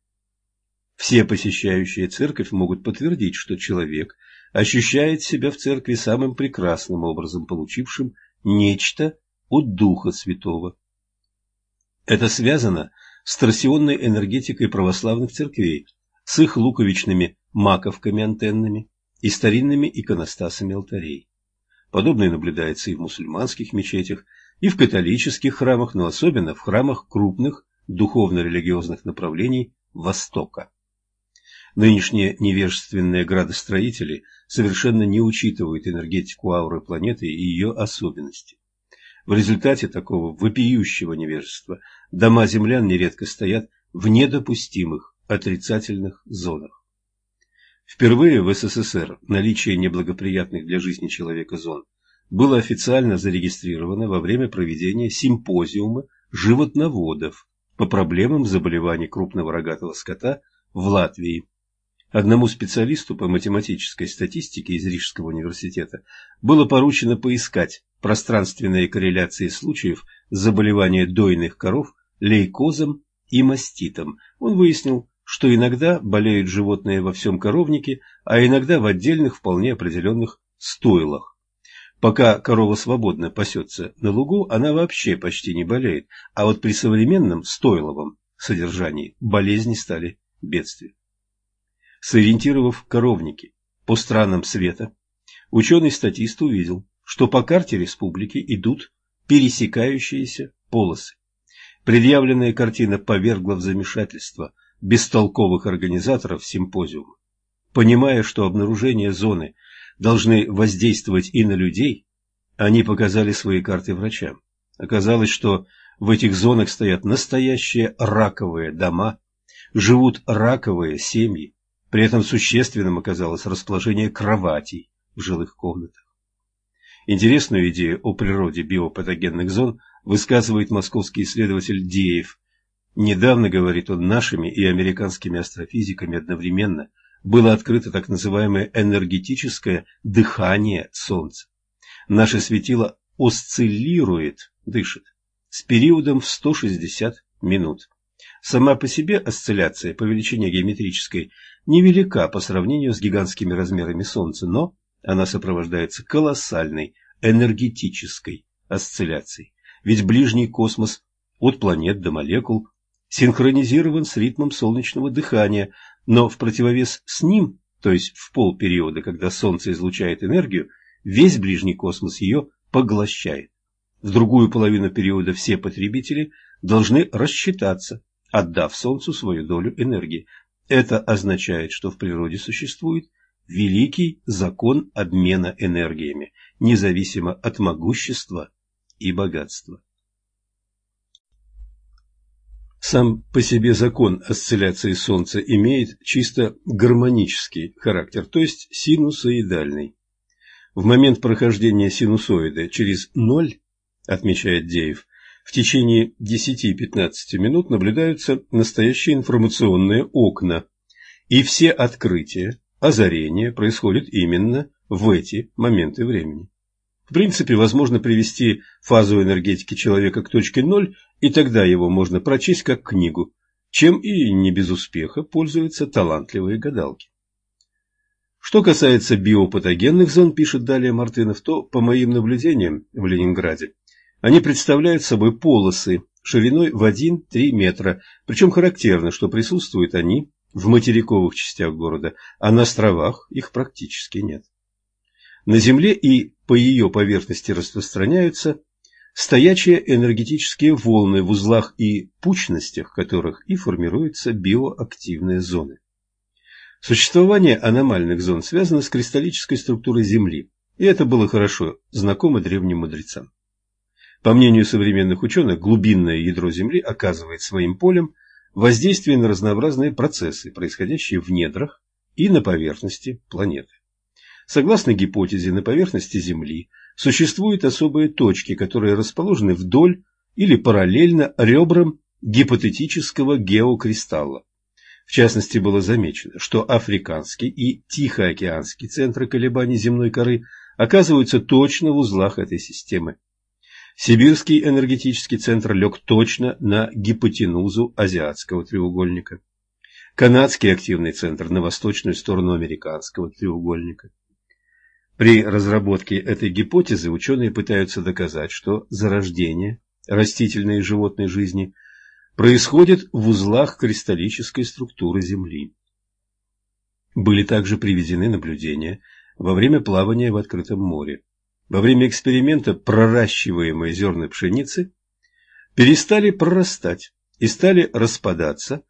Все посещающие церковь могут подтвердить, что человек ощущает себя в церкви самым прекрасным образом, получившим нечто от Духа Святого. Это связано с торсионной энергетикой православных церквей, с их луковичными маковками-антеннами и старинными иконостасами алтарей. Подобное наблюдается и в мусульманских мечетях, и в католических храмах, но особенно в храмах крупных духовно-религиозных направлений Востока. Нынешние невежественные градостроители совершенно не учитывают энергетику ауры планеты и ее особенности. В результате такого вопиющего невежества дома землян нередко стоят в недопустимых отрицательных зонах. Впервые в СССР наличие неблагоприятных для жизни человека зон было официально зарегистрировано во время проведения симпозиума животноводов по проблемам заболеваний крупного рогатого скота в Латвии Одному специалисту по математической статистике из Рижского университета было поручено поискать пространственные корреляции случаев заболевания дойных коров лейкозом и маститом. Он выяснил, что иногда болеют животные во всем коровнике, а иногда в отдельных вполне определенных стойлах. Пока корова свободно пасется на лугу, она вообще почти не болеет, а вот при современном стойловом содержании болезни стали бедствием. Сориентировав коровники по странам света, ученый-статист увидел, что по карте республики идут пересекающиеся полосы. Предъявленная картина повергла в замешательство бестолковых организаторов симпозиума. Понимая, что обнаружение зоны должны воздействовать и на людей, они показали свои карты врачам. Оказалось, что в этих зонах стоят настоящие раковые дома, живут раковые семьи, при этом существенным оказалось расположение кроватей в жилых комнатах. Интересную идею о природе биопатогенных зон высказывает московский исследователь Деев. Недавно, говорит он, нашими и американскими астрофизиками одновременно – было открыто так называемое энергетическое дыхание Солнца. Наше светило осциллирует, дышит, с периодом в 160 минут. Сама по себе осцилляция по величине геометрической невелика по сравнению с гигантскими размерами Солнца, но она сопровождается колоссальной энергетической осцилляцией. Ведь ближний космос от планет до молекул синхронизирован с ритмом солнечного дыхания, но в противовес с ним, то есть в полпериода, когда Солнце излучает энергию, весь ближний космос ее поглощает. В другую половину периода все потребители должны рассчитаться, отдав Солнцу свою долю энергии. Это означает, что в природе существует великий закон обмена энергиями, независимо от могущества и богатства. Сам по себе закон осцилляции Солнца имеет чисто гармонический характер, то есть синусоидальный. В момент прохождения синусоида через ноль, отмечает Деев, в течение 10-15 минут наблюдаются настоящие информационные окна, и все открытия, озарения происходят именно в эти моменты времени. В принципе, возможно привести фазу энергетики человека к точке ноль, и тогда его можно прочесть как книгу, чем и не без успеха пользуются талантливые гадалки. Что касается биопатогенных зон, пишет далее Мартынов, то, по моим наблюдениям в Ленинграде, они представляют собой полосы шириной в 1-3 метра, причем характерно, что присутствуют они в материковых частях города, а на островах их практически нет. На Земле и по ее поверхности распространяются стоячие энергетические волны в узлах и пучностях которых и формируются биоактивные зоны. Существование аномальных зон связано с кристаллической структурой Земли, и это было хорошо знакомо древним мудрецам. По мнению современных ученых, глубинное ядро Земли оказывает своим полем воздействие на разнообразные процессы, происходящие в недрах и на поверхности планеты. Согласно гипотезе, на поверхности Земли существуют особые точки, которые расположены вдоль или параллельно ребрам гипотетического геокристалла. В частности, было замечено, что африканский и тихоокеанский центры колебаний земной коры оказываются точно в узлах этой системы. Сибирский энергетический центр лег точно на гипотенузу азиатского треугольника. Канадский активный центр на восточную сторону американского треугольника. При разработке этой гипотезы ученые пытаются доказать, что зарождение растительной и животной жизни происходит в узлах кристаллической структуры Земли. Были также приведены наблюдения во время плавания в открытом море. Во время эксперимента проращиваемые зерна пшеницы перестали прорастать и стали распадаться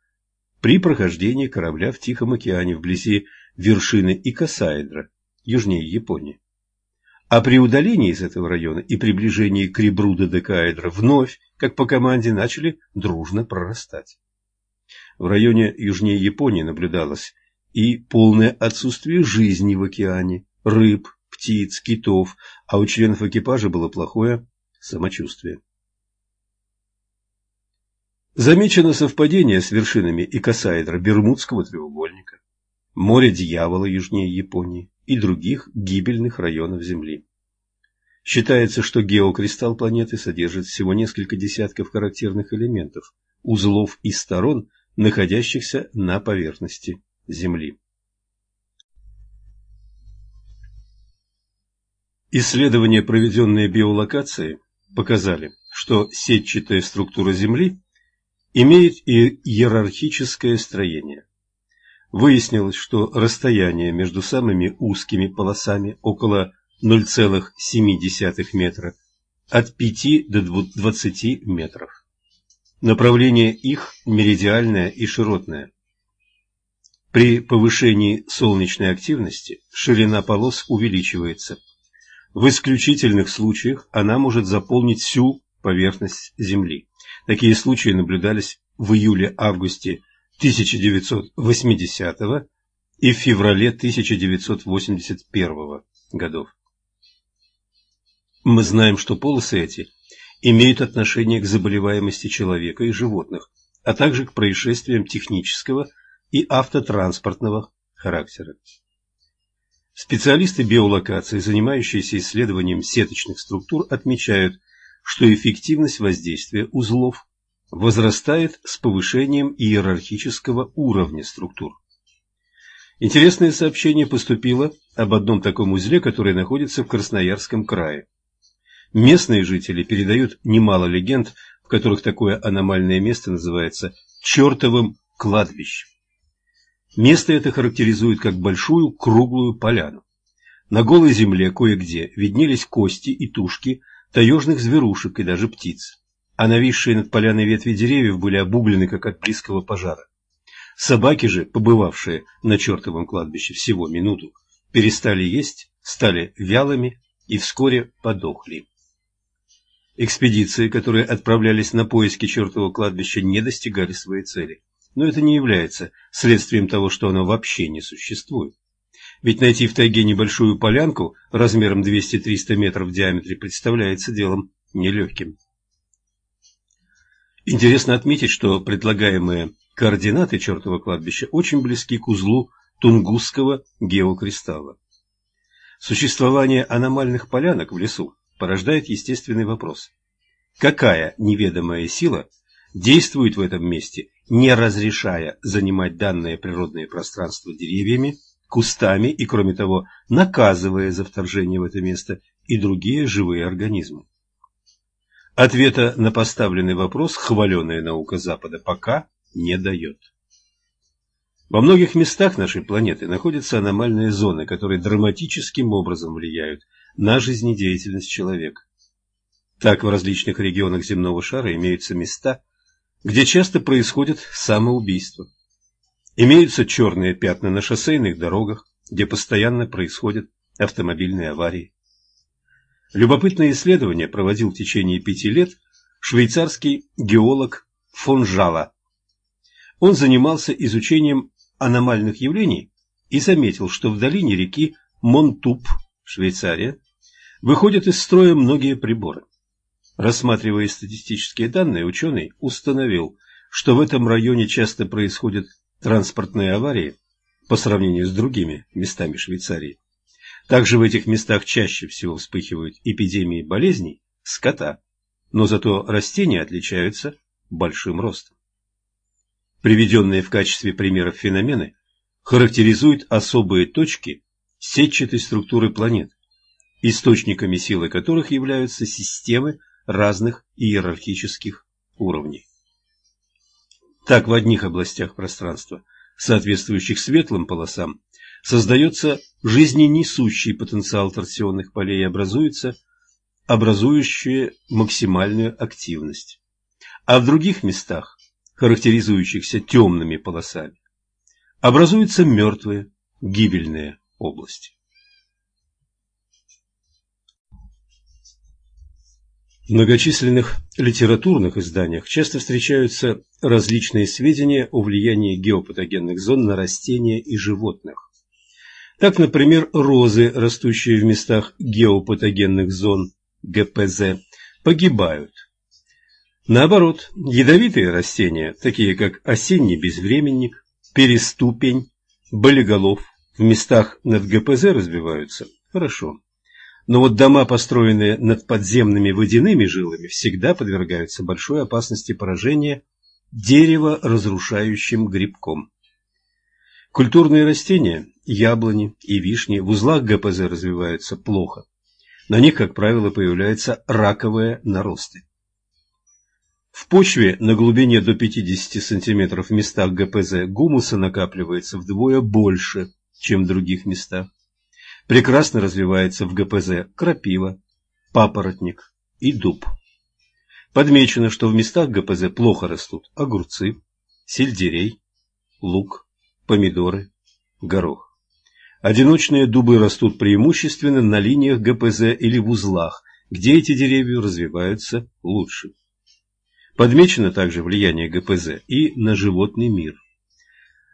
при прохождении корабля в Тихом океане вблизи вершины Икосаэдра южнее Японии. А при удалении из этого района и приближении к ребру додекаэдра вновь, как по команде, начали дружно прорастать. В районе южнее Японии наблюдалось и полное отсутствие жизни в океане, рыб, птиц, китов, а у членов экипажа было плохое самочувствие. Замечено совпадение с вершинами икосаэдра Бермудского треугольника, море дьявола южнее Японии, и других гибельных районов Земли. Считается, что геокристалл планеты содержит всего несколько десятков характерных элементов, узлов и сторон, находящихся на поверхности Земли. Исследования, проведенные биолокацией, показали, что сетчатая структура Земли имеет иерархическое строение. Выяснилось, что расстояние между самыми узкими полосами около 0,7 метра от 5 до 20 метров. Направление их меридиальное и широтное. При повышении солнечной активности ширина полос увеличивается. В исключительных случаях она может заполнить всю поверхность Земли. Такие случаи наблюдались в июле-августе 1980 и в феврале 1981 годов. Мы знаем, что полосы эти имеют отношение к заболеваемости человека и животных, а также к происшествиям технического и автотранспортного характера. Специалисты биолокации, занимающиеся исследованием сеточных структур, отмечают, что эффективность воздействия узлов возрастает с повышением иерархического уровня структур. Интересное сообщение поступило об одном таком узле, который находится в Красноярском крае. Местные жители передают немало легенд, в которых такое аномальное место называется «чертовым кладбищем». Место это характеризует как большую круглую поляну. На голой земле кое-где виднелись кости и тушки таежных зверушек и даже птиц, а нависшие над поляной ветви деревьев были обуглены, как от близкого пожара. Собаки же, побывавшие на чертовом кладбище всего минуту, перестали есть, стали вялыми и вскоре подохли. Экспедиции, которые отправлялись на поиски чертового кладбища, не достигали своей цели. Но это не является следствием того, что оно вообще не существует. Ведь найти в тайге небольшую полянку размером 200-300 метров в диаметре представляется делом нелегким. Интересно отметить, что предлагаемые координаты чертового кладбища очень близки к узлу Тунгусского геокристалла. Существование аномальных полянок в лесу порождает естественный вопрос. Какая неведомая сила действует в этом месте, не разрешая занимать данное природное пространство деревьями, кустами и, кроме того, наказывая за вторжение в это место и другие живые организмы? Ответа на поставленный вопрос хваленая наука Запада пока не дает. Во многих местах нашей планеты находятся аномальные зоны, которые драматическим образом влияют на жизнедеятельность человека. Так в различных регионах земного шара имеются места, где часто происходят самоубийства. Имеются черные пятна на шоссейных дорогах, где постоянно происходят автомобильные аварии. Любопытное исследование проводил в течение пяти лет швейцарский геолог фон Жала. Он занимался изучением аномальных явлений и заметил, что в долине реки Монтуп, Швейцария, выходят из строя многие приборы. Рассматривая статистические данные, ученый установил, что в этом районе часто происходят транспортные аварии по сравнению с другими местами Швейцарии. Также в этих местах чаще всего вспыхивают эпидемии болезней скота, но зато растения отличаются большим ростом. Приведенные в качестве примеров феномены характеризуют особые точки сетчатой структуры планет, источниками силы которых являются системы разных иерархических уровней. Так в одних областях пространства, соответствующих светлым полосам, создается жизненесущий потенциал торсионных полей и образуется образующие максимальную активность. А в других местах, характеризующихся темными полосами, образуются мертвые, гибельные области. В многочисленных литературных изданиях часто встречаются различные сведения о влиянии геопатогенных зон на растения и животных. Так, например, розы, растущие в местах геопатогенных зон ГПЗ, погибают. Наоборот, ядовитые растения, такие как осенний безвременник, переступень, болиголов, в местах над ГПЗ развиваются хорошо. Но вот дома, построенные над подземными водяными жилами, всегда подвергаются большой опасности поражения дерево разрушающим грибком. Культурные растения, яблони и вишни в узлах ГПЗ развиваются плохо. На них, как правило, появляются раковые наросты. В почве на глубине до 50 см в местах ГПЗ гумуса накапливается вдвое больше, чем в других местах. Прекрасно развивается в ГПЗ крапива, папоротник и дуб. Подмечено, что в местах ГПЗ плохо растут огурцы, сельдерей, лук, помидоры, горох. Одиночные дубы растут преимущественно на линиях ГПЗ или в узлах, где эти деревья развиваются лучше. Подмечено также влияние ГПЗ и на животный мир.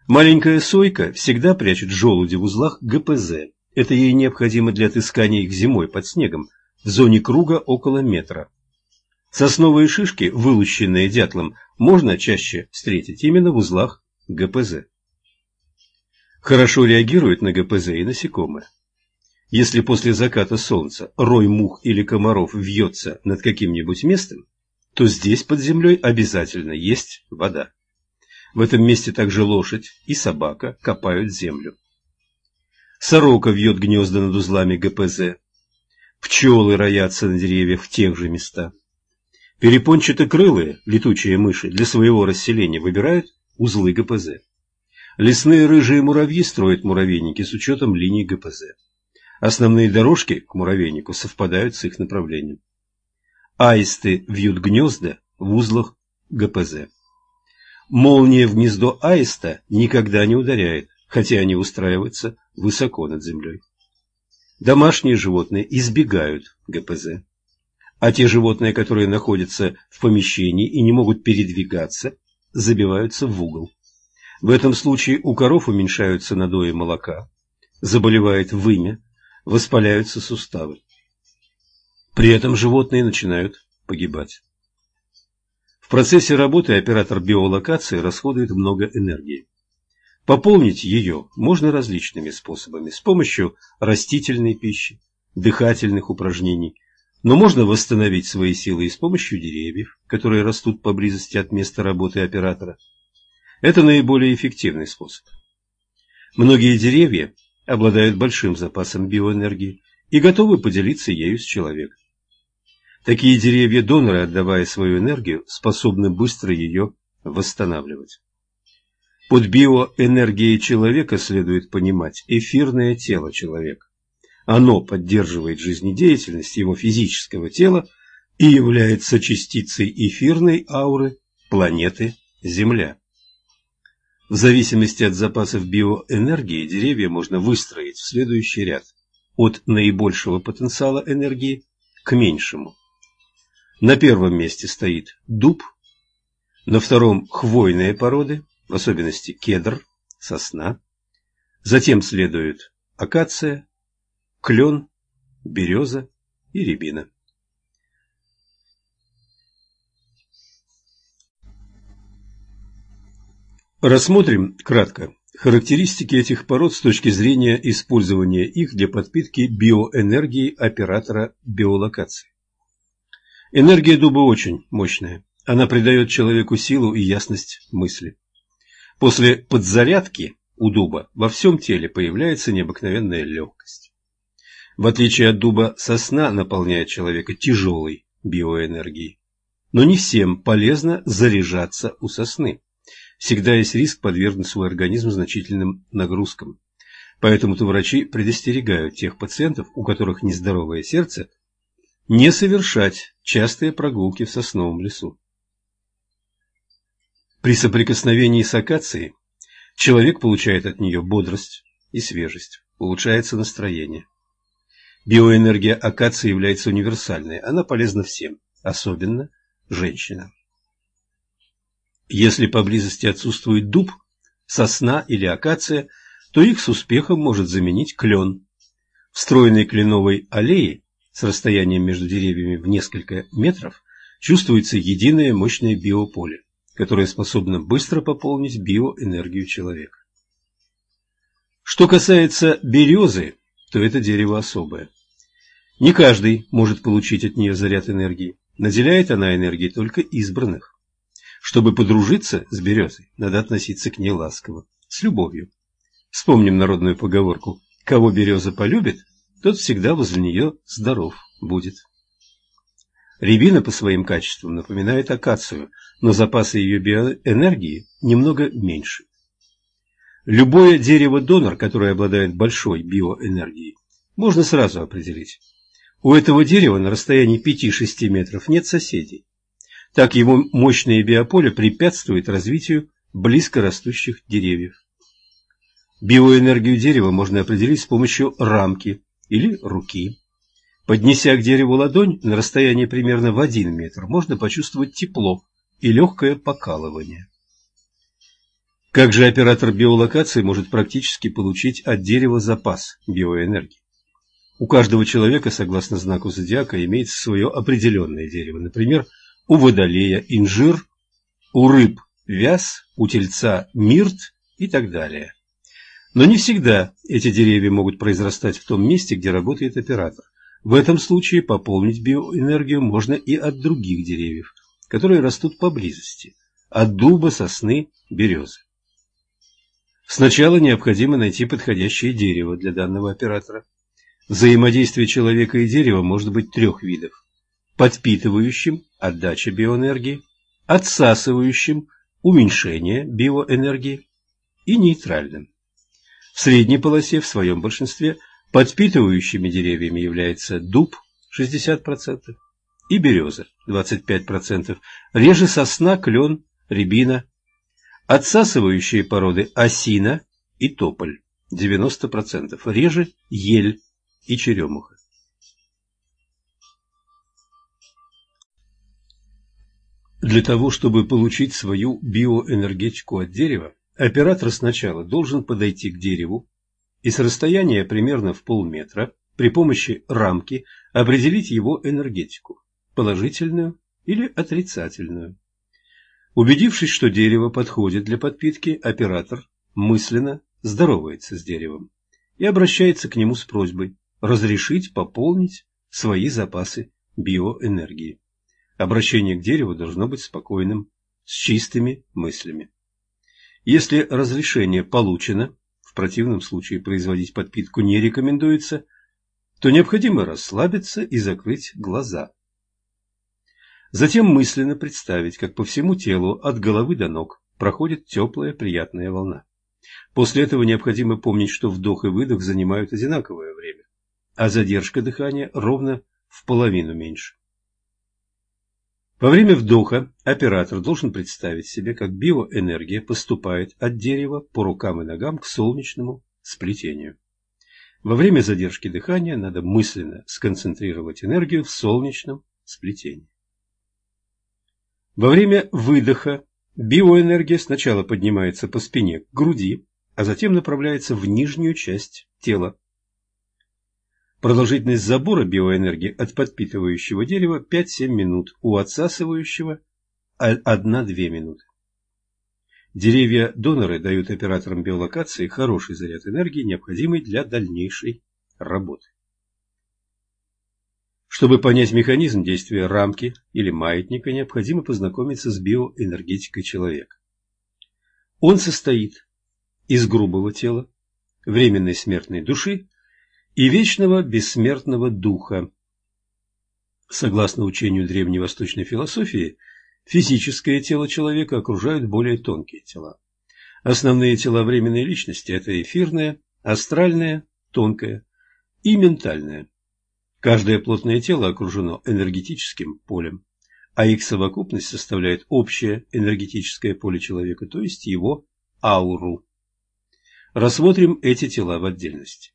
Маленькая сойка всегда прячет желуди в узлах ГПЗ. Это ей необходимо для отыскания их зимой под снегом в зоне круга около метра. Сосновые шишки, вылущенные дятлом, можно чаще встретить именно в узлах ГПЗ. Хорошо реагируют на ГПЗ и насекомые. Если после заката солнца рой мух или комаров вьется над каким-нибудь местом, то здесь под землей обязательно есть вода. В этом месте также лошадь и собака копают землю. Сорока вьет гнезда над узлами ГПЗ. Пчелы роятся на деревьях в тех же местах. Перепончатокрылые летучие мыши для своего расселения выбирают узлы ГПЗ. Лесные рыжие муравьи строят муравейники с учетом линий ГПЗ. Основные дорожки к муравейнику совпадают с их направлением. Аисты вьют гнезда в узлах ГПЗ. Молния в гнездо аиста никогда не ударяет, хотя они устраиваются высоко над землей. Домашние животные избегают ГПЗ. А те животные, которые находятся в помещении и не могут передвигаться, забиваются в угол. В этом случае у коров уменьшаются надои молока, заболевает вымя, воспаляются суставы. При этом животные начинают погибать. В процессе работы оператор биолокации расходует много энергии. Пополнить ее можно различными способами, с помощью растительной пищи, дыхательных упражнений, но можно восстановить свои силы и с помощью деревьев, которые растут поблизости от места работы оператора. Это наиболее эффективный способ. Многие деревья обладают большим запасом биоэнергии и готовы поделиться ею с человеком. Такие деревья-доноры, отдавая свою энергию, способны быстро ее восстанавливать. Под биоэнергией человека следует понимать эфирное тело человека. Оно поддерживает жизнедеятельность его физического тела и является частицей эфирной ауры планеты Земля. В зависимости от запасов биоэнергии деревья можно выстроить в следующий ряд от наибольшего потенциала энергии к меньшему. На первом месте стоит дуб, на втором – хвойные породы, в особенности кедр, сосна. Затем следуют акация, клен, береза и рябина. Рассмотрим кратко характеристики этих пород с точки зрения использования их для подпитки биоэнергии оператора биолокации. Энергия дуба очень мощная. Она придает человеку силу и ясность мысли. После подзарядки у дуба во всем теле появляется необыкновенная легкость. В отличие от дуба, сосна наполняет человека тяжелой биоэнергией. Но не всем полезно заряжаться у сосны. Всегда есть риск подвергнуть свой организм значительным нагрузкам. Поэтому-то врачи предостерегают тех пациентов, у которых нездоровое сердце, не совершать частые прогулки в сосновом лесу. При соприкосновении с акацией человек получает от нее бодрость и свежесть, улучшается настроение. Биоэнергия акации является универсальной, она полезна всем, особенно женщинам. Если поблизости отсутствует дуб, сосна или акация, то их с успехом может заменить клен. В стройной кленовой аллее с расстоянием между деревьями в несколько метров чувствуется единое мощное биополе, которое способно быстро пополнить биоэнергию человека. Что касается березы, то это дерево особое. Не каждый может получить от нее заряд энергии. Наделяет она энергией только избранных. Чтобы подружиться с березой, надо относиться к ней ласково, с любовью. Вспомним народную поговорку «Кого береза полюбит, тот всегда возле нее здоров будет. Рябина по своим качествам напоминает акацию, но запасы ее биоэнергии немного меньше. Любое дерево-донор, которое обладает большой биоэнергией, можно сразу определить. У этого дерева на расстоянии 5-6 метров нет соседей. Так его мощное биополе препятствует развитию близко растущих деревьев. Биоэнергию дерева можно определить с помощью рамки или руки. Поднеся к дереву ладонь на расстоянии примерно в 1 метр, можно почувствовать тепло и легкое покалывание. Как же оператор биолокации может практически получить от дерева запас биоэнергии? У каждого человека, согласно знаку зодиака, имеется свое определенное дерево. Например, у водолея инжир, у рыб вяз, у тельца мирт и так далее. Но не всегда эти деревья могут произрастать в том месте, где работает оператор. В этом случае пополнить биоэнергию можно и от других деревьев, которые растут поблизости, от дуба, сосны, березы. Сначала необходимо найти подходящее дерево для данного оператора. Взаимодействие человека и дерева может быть трех видов. Подпитывающим – отдача биоэнергии, отсасывающим – уменьшение биоэнергии и нейтральным. В средней полосе в своем большинстве подпитывающими деревьями являются дуб – 60% и береза – 25%, реже сосна, клен, рябина Отсасывающие породы осина и тополь 90%, реже ель и черемуха. Для того, чтобы получить свою биоэнергетику от дерева, оператор сначала должен подойти к дереву и с расстояния примерно в полметра при помощи рамки определить его энергетику – положительную или отрицательную. Убедившись, что дерево подходит для подпитки, оператор мысленно здоровается с деревом и обращается к нему с просьбой разрешить пополнить свои запасы биоэнергии. Обращение к дереву должно быть спокойным, с чистыми мыслями. Если разрешение получено, в противном случае производить подпитку не рекомендуется, то необходимо расслабиться и закрыть глаза. Затем мысленно представить, как по всему телу, от головы до ног, проходит теплая приятная волна. После этого необходимо помнить, что вдох и выдох занимают одинаковое время, а задержка дыхания ровно в половину меньше. Во время вдоха оператор должен представить себе, как биоэнергия поступает от дерева по рукам и ногам к солнечному сплетению. Во время задержки дыхания надо мысленно сконцентрировать энергию в солнечном сплетении. Во время выдоха биоэнергия сначала поднимается по спине к груди, а затем направляется в нижнюю часть тела. Продолжительность забора биоэнергии от подпитывающего дерева 5-7 минут, у отсасывающего 1-2 минуты. Деревья-доноры дают операторам биолокации хороший заряд энергии, необходимый для дальнейшей работы. Чтобы понять механизм действия рамки или маятника, необходимо познакомиться с биоэнергетикой человека. Он состоит из грубого тела, временной смертной души и вечного бессмертного духа. Согласно учению древней восточной философии, физическое тело человека окружают более тонкие тела. Основные тела временной личности – это эфирное, астральное, тонкое и ментальное. Каждое плотное тело окружено энергетическим полем, а их совокупность составляет общее энергетическое поле человека, то есть его ауру. Рассмотрим эти тела в отдельности.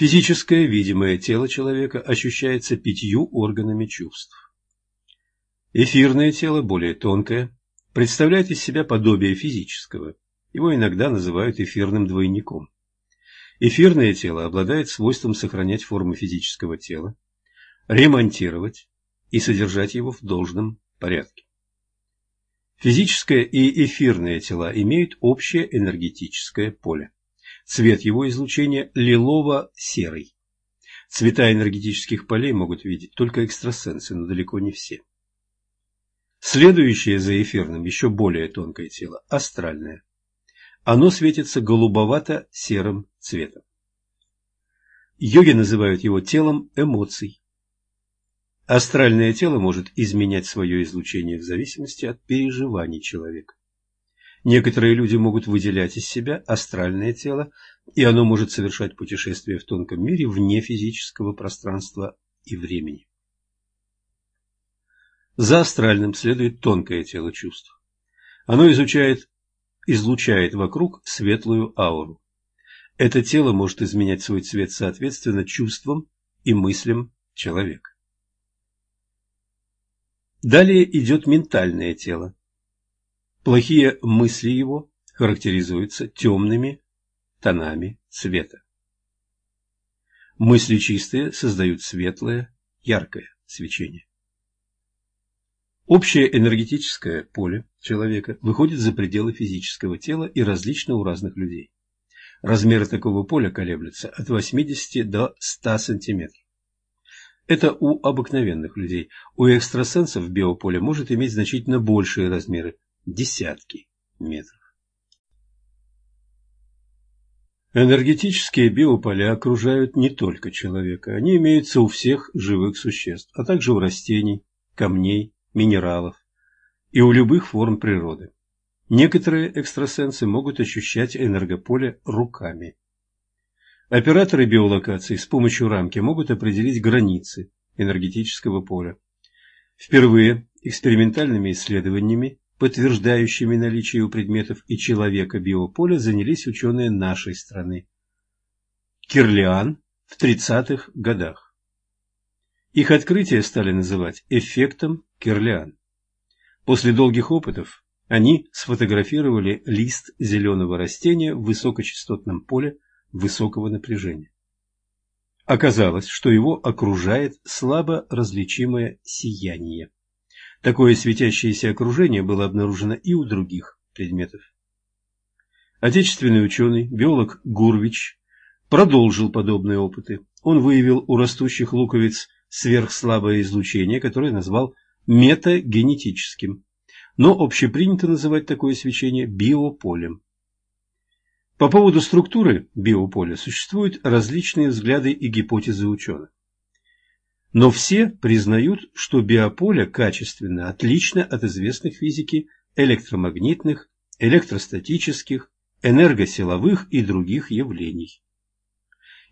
Физическое видимое тело человека ощущается пятью органами чувств. Эфирное тело, более тонкое, представляет из себя подобие физического. Его иногда называют эфирным двойником. Эфирное тело обладает свойством сохранять форму физического тела, ремонтировать и содержать его в должном порядке. Физическое и эфирное тела имеют общее энергетическое поле. Цвет его излучения лилово-серый. Цвета энергетических полей могут видеть только экстрасенсы, но далеко не все. Следующее за эфирным, еще более тонкое тело – астральное. Оно светится голубовато-серым цветом. Йоги называют его телом эмоций. Астральное тело может изменять свое излучение в зависимости от переживаний человека. Некоторые люди могут выделять из себя астральное тело, и оно может совершать путешествия в тонком мире вне физического пространства и времени. За астральным следует тонкое тело чувств. Оно изучает, излучает вокруг светлую ауру. Это тело может изменять свой цвет соответственно чувствам и мыслям человека. Далее идет ментальное тело. Плохие мысли его характеризуются темными тонами цвета. Мысли чистые создают светлое, яркое свечение. Общее энергетическое поле человека выходит за пределы физического тела и различно у разных людей. Размеры такого поля колеблются от 80 до 100 сантиметров. Это у обыкновенных людей. У экстрасенсов биополе может иметь значительно большие размеры – десятки метров. Энергетические биополя окружают не только человека, они имеются у всех живых существ, а также у растений, камней, минералов и у любых форм природы. Некоторые экстрасенсы могут ощущать энергополе руками. Операторы биолокации с помощью рамки могут определить границы энергетического поля. Впервые экспериментальными исследованиями, подтверждающими наличие у предметов и человека биополя, занялись ученые нашей страны. Кирлиан в 30-х годах. Их открытие стали называть эффектом Кирлиан. После долгих опытов они сфотографировали лист зеленого растения в высокочастотном поле высокого напряжения. Оказалось, что его окружает слабо различимое сияние. Такое светящееся окружение было обнаружено и у других предметов. Отечественный ученый, биолог Гурвич, продолжил подобные опыты. Он выявил у растущих луковиц сверхслабое излучение, которое назвал метагенетическим, но общепринято называть такое свечение биополем. По поводу структуры биополя существуют различные взгляды и гипотезы ученых. Но все признают, что биополе качественно отлично от известных физики электромагнитных, электростатических, энергосиловых и других явлений.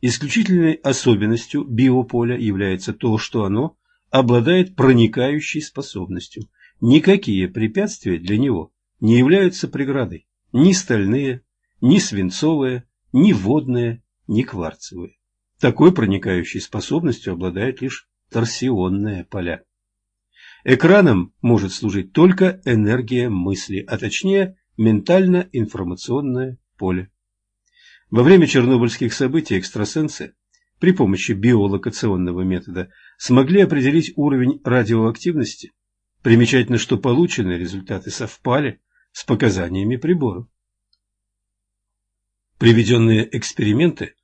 Исключительной особенностью биополя является то, что оно обладает проникающей способностью. Никакие препятствия для него не являются преградой, ни стальные, ни свинцовые, ни водные, ни кварцевые. Такой проникающей способностью обладают лишь торсионные поля. Экраном может служить только энергия мысли, а точнее ментально-информационное поле. Во время чернобыльских событий экстрасенсы при помощи биолокационного метода смогли определить уровень радиоактивности. Примечательно, что полученные результаты совпали с показаниями приборов. Приведенные эксперименты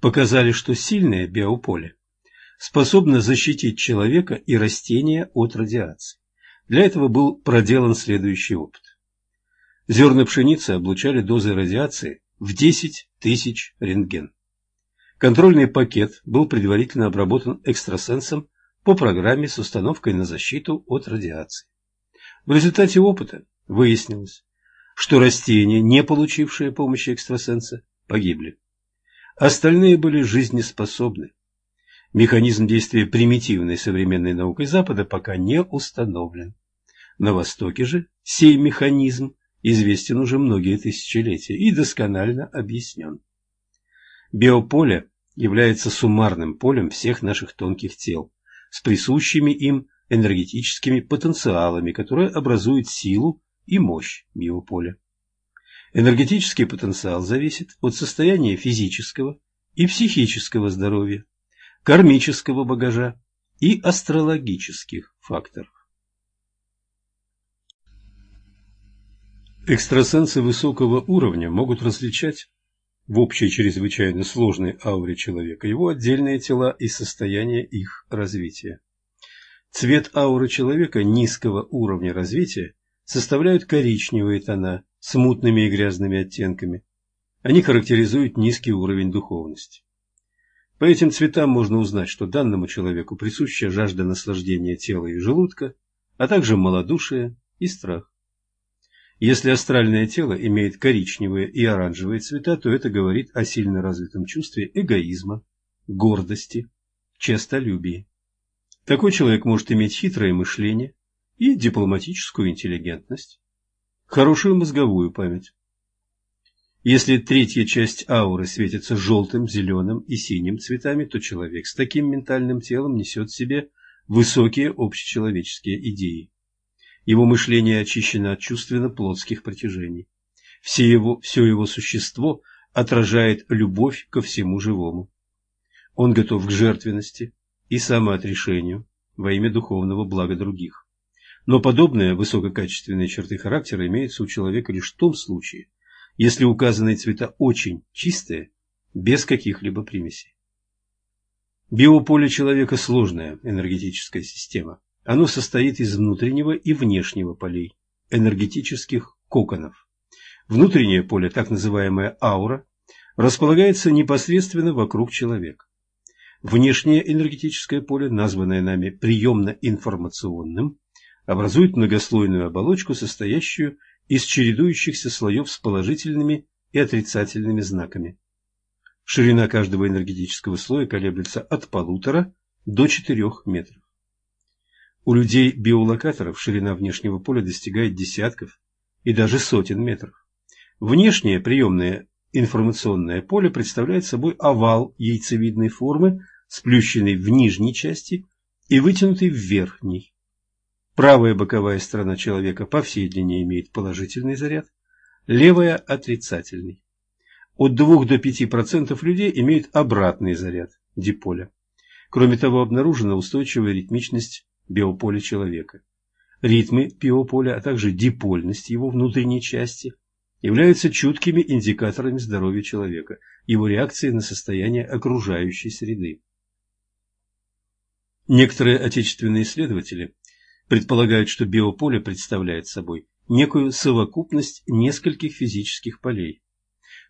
показали, что сильное биополе способно защитить человека и растения от радиации. Для этого был проделан следующий опыт. Зерна пшеницы облучали дозой радиации в 10 тысяч рентген. Контрольный пакет был предварительно обработан экстрасенсом по программе с установкой на защиту от радиации. В результате опыта выяснилось, что растения, не получившие помощи экстрасенса, погибли. Остальные были жизнеспособны. Механизм действия примитивной современной наукой Запада пока не установлен. На Востоке же сей механизм известен уже многие тысячелетия и досконально объяснен. Биополе является суммарным полем всех наших тонких тел, с присущими им энергетическими потенциалами, которые образуют силу и мощь биополя. Энергетический потенциал зависит от состояния физического и психического здоровья, кармического багажа и астрологических факторов. Экстрасенсы высокого уровня могут различать в общей чрезвычайно сложной ауре человека его отдельные тела и состояние их развития. Цвет ауры человека низкого уровня развития составляют коричневые тона с мутными и грязными оттенками. Они характеризуют низкий уровень духовности. По этим цветам можно узнать, что данному человеку присуща жажда наслаждения тела и желудка, а также малодушие и страх. Если астральное тело имеет коричневые и оранжевые цвета, то это говорит о сильно развитом чувстве эгоизма, гордости, честолюбии. Такой человек может иметь хитрое мышление и дипломатическую интеллигентность, хорошую мозговую память. Если третья часть ауры светится желтым, зеленым и синим цветами, то человек с таким ментальным телом несет в себе высокие общечеловеческие идеи. Его мышление очищено от чувственно-плотских протяжений. Все его, все его существо отражает любовь ко всему живому. Он готов к жертвенности и самоотрешению во имя духовного блага других. Но подобные высококачественные черты характера имеются у человека лишь в том случае, если указанные цвета очень чистые, без каких-либо примесей. Биополе человека – сложная энергетическая система. Оно состоит из внутреннего и внешнего полей, энергетических коконов. Внутреннее поле, так называемая аура, располагается непосредственно вокруг человека. Внешнее энергетическое поле, названное нами приемно-информационным, образует многослойную оболочку, состоящую из чередующихся слоев с положительными и отрицательными знаками. Ширина каждого энергетического слоя колеблется от полутора до четырех метров. У людей-биолокаторов ширина внешнего поля достигает десятков и даже сотен метров. Внешнее приемное информационное поле представляет собой овал яйцевидной формы, сплющенный в нижней части и вытянутый в верхней. Правая боковая сторона человека по всей длине имеет положительный заряд, левая – отрицательный. От 2 до 5% людей имеют обратный заряд диполя. Кроме того, обнаружена устойчивая ритмичность биополя человека. Ритмы биополя, а также дипольность его внутренней части являются чуткими индикаторами здоровья человека, его реакции на состояние окружающей среды. Некоторые отечественные исследователи предполагают, что биополе представляет собой некую совокупность нескольких физических полей.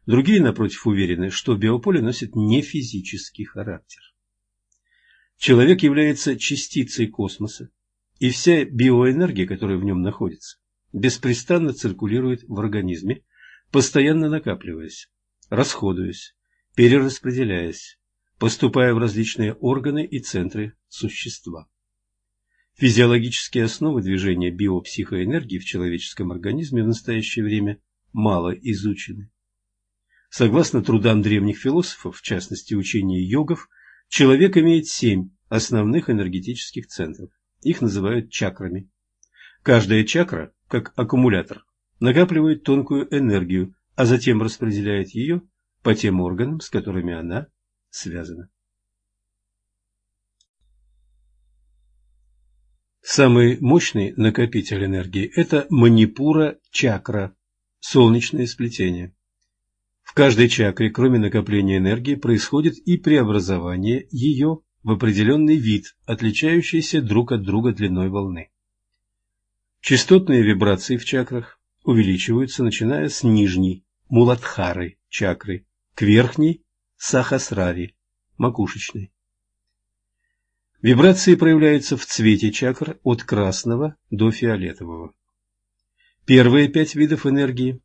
Другие, напротив, уверены, что биополе носит нефизический характер. Человек является частицей космоса, и вся биоэнергия, которая в нем находится, беспрестанно циркулирует в организме, постоянно накапливаясь, расходуясь, перераспределяясь, поступая в различные органы и центры существа. Физиологические основы движения биопсихоэнергии в человеческом организме в настоящее время мало изучены. Согласно трудам древних философов, в частности учения йогов, человек имеет семь основных энергетических центров. Их называют чакрами. Каждая чакра, как аккумулятор, накапливает тонкую энергию, а затем распределяет ее по тем органам, с которыми она связана. Самый мощный накопитель энергии – это манипура-чакра, солнечное сплетение. В каждой чакре, кроме накопления энергии, происходит и преобразование ее в определенный вид, отличающийся друг от друга длиной волны. Частотные вибрации в чакрах увеличиваются, начиная с нижней, муладхары чакры, к верхней, сахасрари, макушечной. Вибрации проявляются в цвете чакр от красного до фиолетового. Первые пять видов энергии,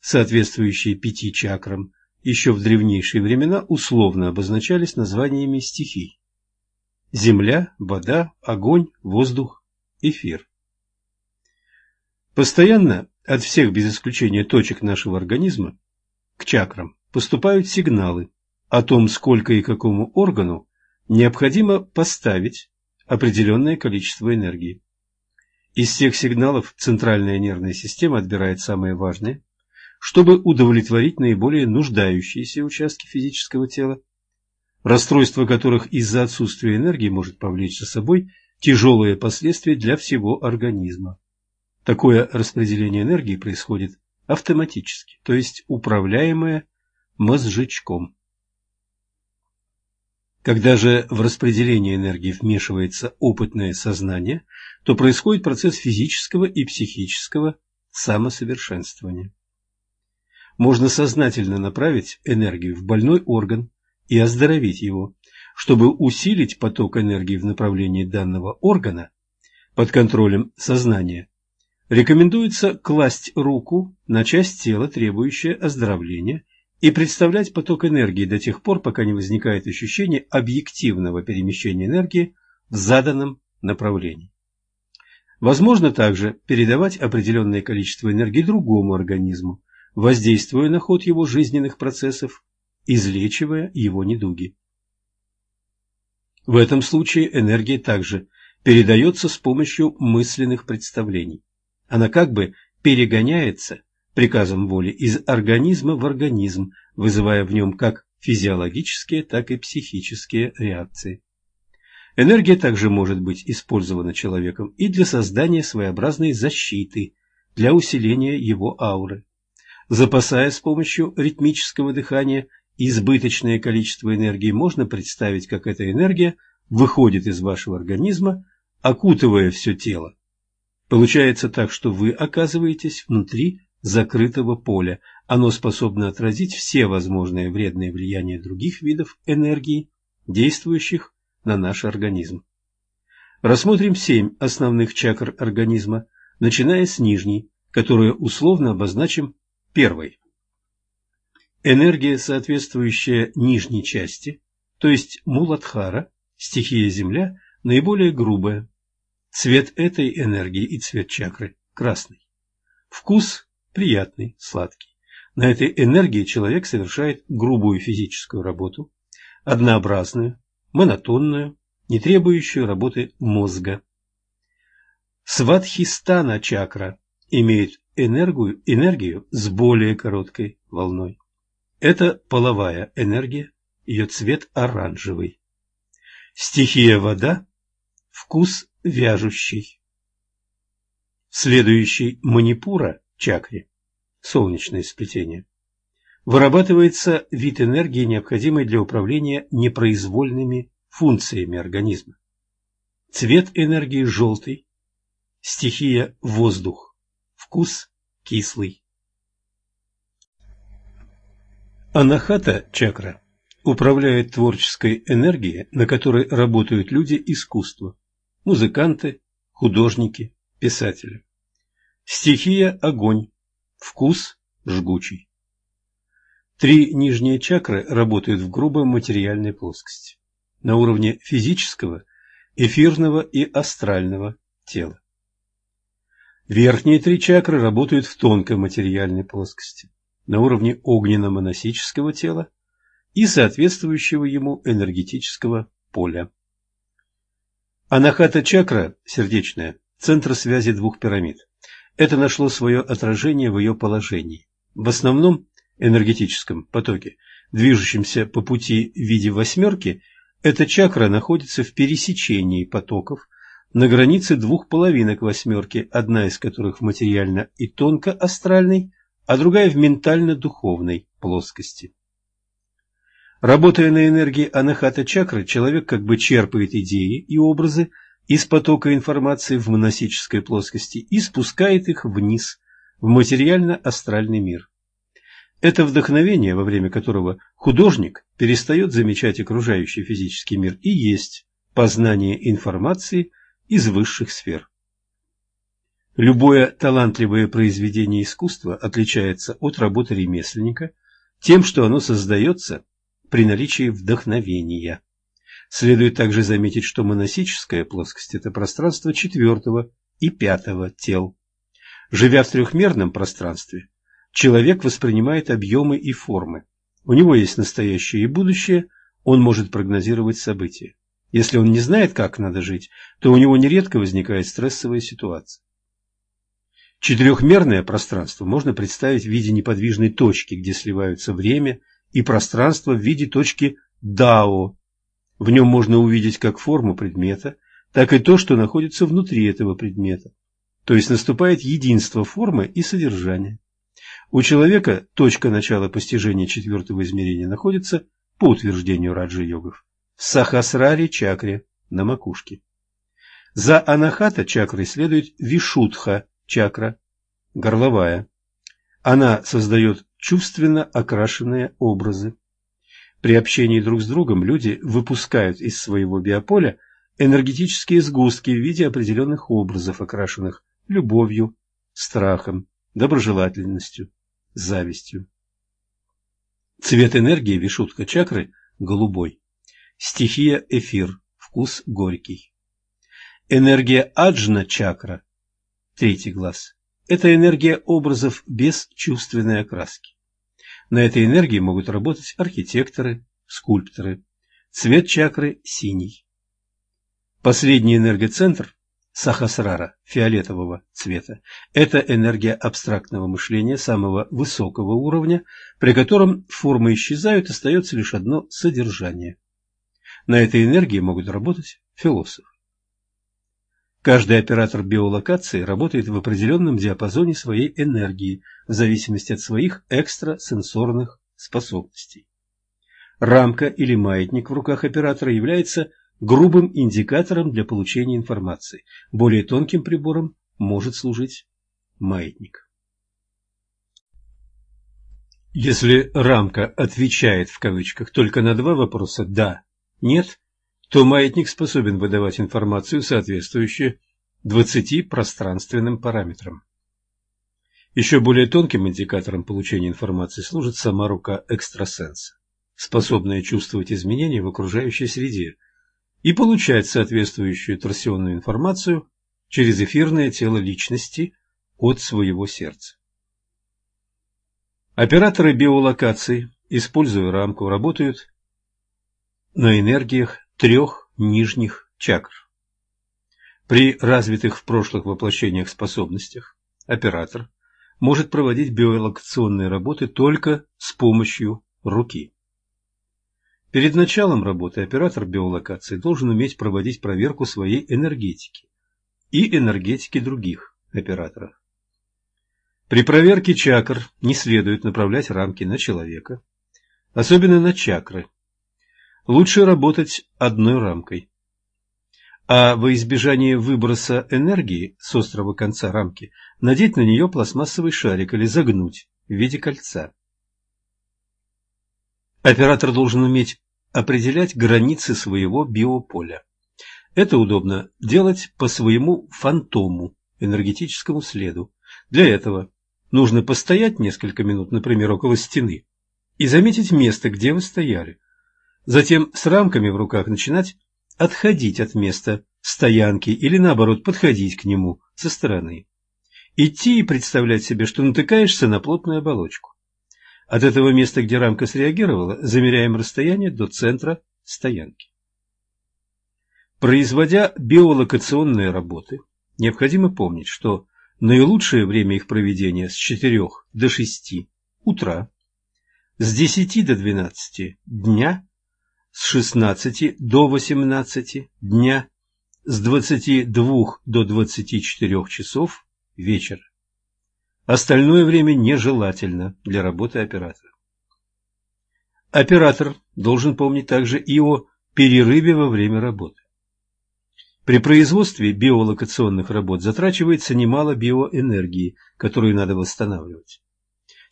соответствующие пяти чакрам, еще в древнейшие времена условно обозначались названиями стихий. Земля, вода, огонь, воздух, эфир. Постоянно от всех без исключения точек нашего организма к чакрам поступают сигналы о том, сколько и какому органу необходимо поставить определенное количество энергии. Из всех сигналов центральная нервная система отбирает самые важные, чтобы удовлетворить наиболее нуждающиеся участки физического тела, расстройство которых из-за отсутствия энергии может повлечь за собой тяжелые последствия для всего организма. Такое распределение энергии происходит автоматически, то есть управляемое мозжечком. Когда же в распределение энергии вмешивается опытное сознание, то происходит процесс физического и психического самосовершенствования. Можно сознательно направить энергию в больной орган и оздоровить его. Чтобы усилить поток энергии в направлении данного органа под контролем сознания, рекомендуется класть руку на часть тела, требующая оздоровления, и представлять поток энергии до тех пор, пока не возникает ощущение объективного перемещения энергии в заданном направлении. Возможно также передавать определенное количество энергии другому организму, воздействуя на ход его жизненных процессов, излечивая его недуги. В этом случае энергия также передается с помощью мысленных представлений. Она как бы перегоняется приказом воли из организма в организм, вызывая в нем как физиологические, так и психические реакции. Энергия также может быть использована человеком и для создания своеобразной защиты, для усиления его ауры. Запасая с помощью ритмического дыхания избыточное количество энергии, можно представить, как эта энергия выходит из вашего организма, окутывая все тело. Получается так, что вы оказываетесь внутри закрытого поля. Оно способно отразить все возможные вредные влияния других видов энергии, действующих на наш организм. Рассмотрим семь основных чакр организма, начиная с нижней, которую условно обозначим первой. Энергия, соответствующая нижней части, то есть муладхара, стихия Земля, наиболее грубая. Цвет этой энергии и цвет чакры – красный. Вкус приятный, сладкий. На этой энергии человек совершает грубую физическую работу, однообразную, монотонную, не требующую работы мозга. Сватхистана чакра имеет энергию, энергию с более короткой волной. Это половая энергия, ее цвет оранжевый. Стихия вода, вкус вяжущий. Следующий манипура чакре, солнечное сплетение, вырабатывается вид энергии, необходимый для управления непроизвольными функциями организма. Цвет энергии желтый, стихия воздух, вкус кислый. Анахата чакра управляет творческой энергией, на которой работают люди искусства, музыканты, художники, писатели. Стихия – огонь, вкус – жгучий. Три нижние чакры работают в грубой материальной плоскости, на уровне физического, эфирного и астрального тела. Верхние три чакры работают в тонкой материальной плоскости, на уровне огненно-моносического тела и соответствующего ему энергетического поля. Анахата чакра, сердечная, центр связи двух пирамид. Это нашло свое отражение в ее положении. В основном энергетическом потоке, движущемся по пути в виде восьмерки, эта чакра находится в пересечении потоков на границе двух половинок восьмерки, одна из которых в материально и тонко-астральной, а другая в ментально-духовной плоскости. Работая на энергии анахата чакры, человек как бы черпает идеи и образы из потока информации в моносической плоскости и спускает их вниз, в материально-астральный мир. Это вдохновение, во время которого художник перестает замечать окружающий физический мир, и есть познание информации из высших сфер. Любое талантливое произведение искусства отличается от работы ремесленника тем, что оно создается при наличии вдохновения. Следует также заметить, что моносическая плоскость – это пространство четвертого и пятого тел. Живя в трехмерном пространстве, человек воспринимает объемы и формы. У него есть настоящее и будущее, он может прогнозировать события. Если он не знает, как надо жить, то у него нередко возникает стрессовая ситуация. Четырехмерное пространство можно представить в виде неподвижной точки, где сливаются время и пространство в виде точки Дао, в нем можно увидеть как форму предмета, так и то, что находится внутри этого предмета. То есть наступает единство формы и содержания. У человека точка начала постижения четвертого измерения находится, по утверждению раджа-йогов, в сахасраре чакре на макушке. За анахата чакрой следует вишудха чакра, горловая. Она создает чувственно окрашенные образы. При общении друг с другом люди выпускают из своего биополя энергетические сгустки в виде определенных образов, окрашенных любовью, страхом, доброжелательностью, завистью. Цвет энергии вишутка чакры – голубой. Стихия – эфир, вкус горький. Энергия аджна чакра – третий глаз – это энергия образов без чувственной окраски. На этой энергии могут работать архитекторы, скульпторы. Цвет чакры – синий. Последний энергоцентр – сахасрара, фиолетового цвета. Это энергия абстрактного мышления самого высокого уровня, при котором формы исчезают, остается лишь одно содержание. На этой энергии могут работать философы. Каждый оператор биолокации работает в определенном диапазоне своей энергии в зависимости от своих экстрасенсорных способностей. Рамка или маятник в руках оператора является грубым индикатором для получения информации. Более тонким прибором может служить маятник. Если рамка отвечает в кавычках только на два вопроса «да», «нет», то маятник способен выдавать информацию, соответствующую 20 пространственным параметрам. Еще более тонким индикатором получения информации служит сама рука экстрасенса, способная чувствовать изменения в окружающей среде и получать соответствующую торсионную информацию через эфирное тело личности от своего сердца. Операторы биолокации, используя рамку, работают на энергиях трех нижних чакр. При развитых в прошлых воплощениях способностях оператор может проводить биолокационные работы только с помощью руки. Перед началом работы оператор биолокации должен уметь проводить проверку своей энергетики и энергетики других операторов. При проверке чакр не следует направлять рамки на человека, особенно на чакры, лучше работать одной рамкой. А во избежание выброса энергии с острого конца рамки надеть на нее пластмассовый шарик или загнуть в виде кольца. Оператор должен уметь определять границы своего биополя. Это удобно делать по своему фантому, энергетическому следу. Для этого нужно постоять несколько минут, например, около стены, и заметить место, где вы стояли. Затем с рамками в руках начинать отходить от места стоянки или наоборот подходить к нему со стороны. Идти и представлять себе, что натыкаешься на плотную оболочку. От этого места, где рамка среагировала, замеряем расстояние до центра стоянки. Производя биолокационные работы, необходимо помнить, что наилучшее время их проведения с 4 до 6 утра, с 10 до 12 дня с 16 до 18 дня, с 22 до 24 часов вечера. Остальное время нежелательно для работы оператора. Оператор должен помнить также и о перерыве во время работы. При производстве биолокационных работ затрачивается немало биоэнергии, которую надо восстанавливать.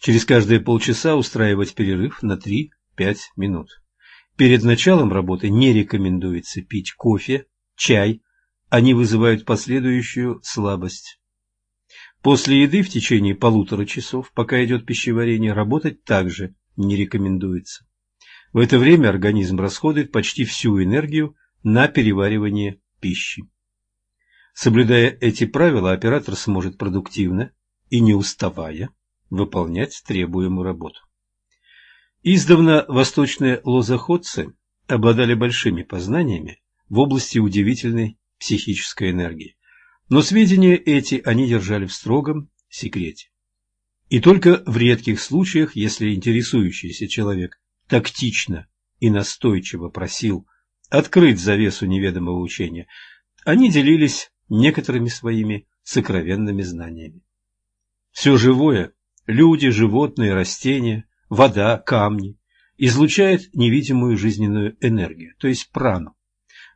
Через каждые полчаса устраивать перерыв на 3-5 минут. Перед началом работы не рекомендуется пить кофе, чай, они вызывают последующую слабость. После еды в течение полутора часов, пока идет пищеварение, работать также не рекомендуется. В это время организм расходует почти всю энергию на переваривание пищи. Соблюдая эти правила, оператор сможет продуктивно и не уставая выполнять требуемую работу. Издавна восточные лозоходцы обладали большими познаниями в области удивительной психической энергии, но сведения эти они держали в строгом секрете. И только в редких случаях, если интересующийся человек тактично и настойчиво просил открыть завесу неведомого учения, они делились некоторыми своими сокровенными знаниями. Все живое – люди, животные, растения – вода, камни, излучает невидимую жизненную энергию, то есть прану.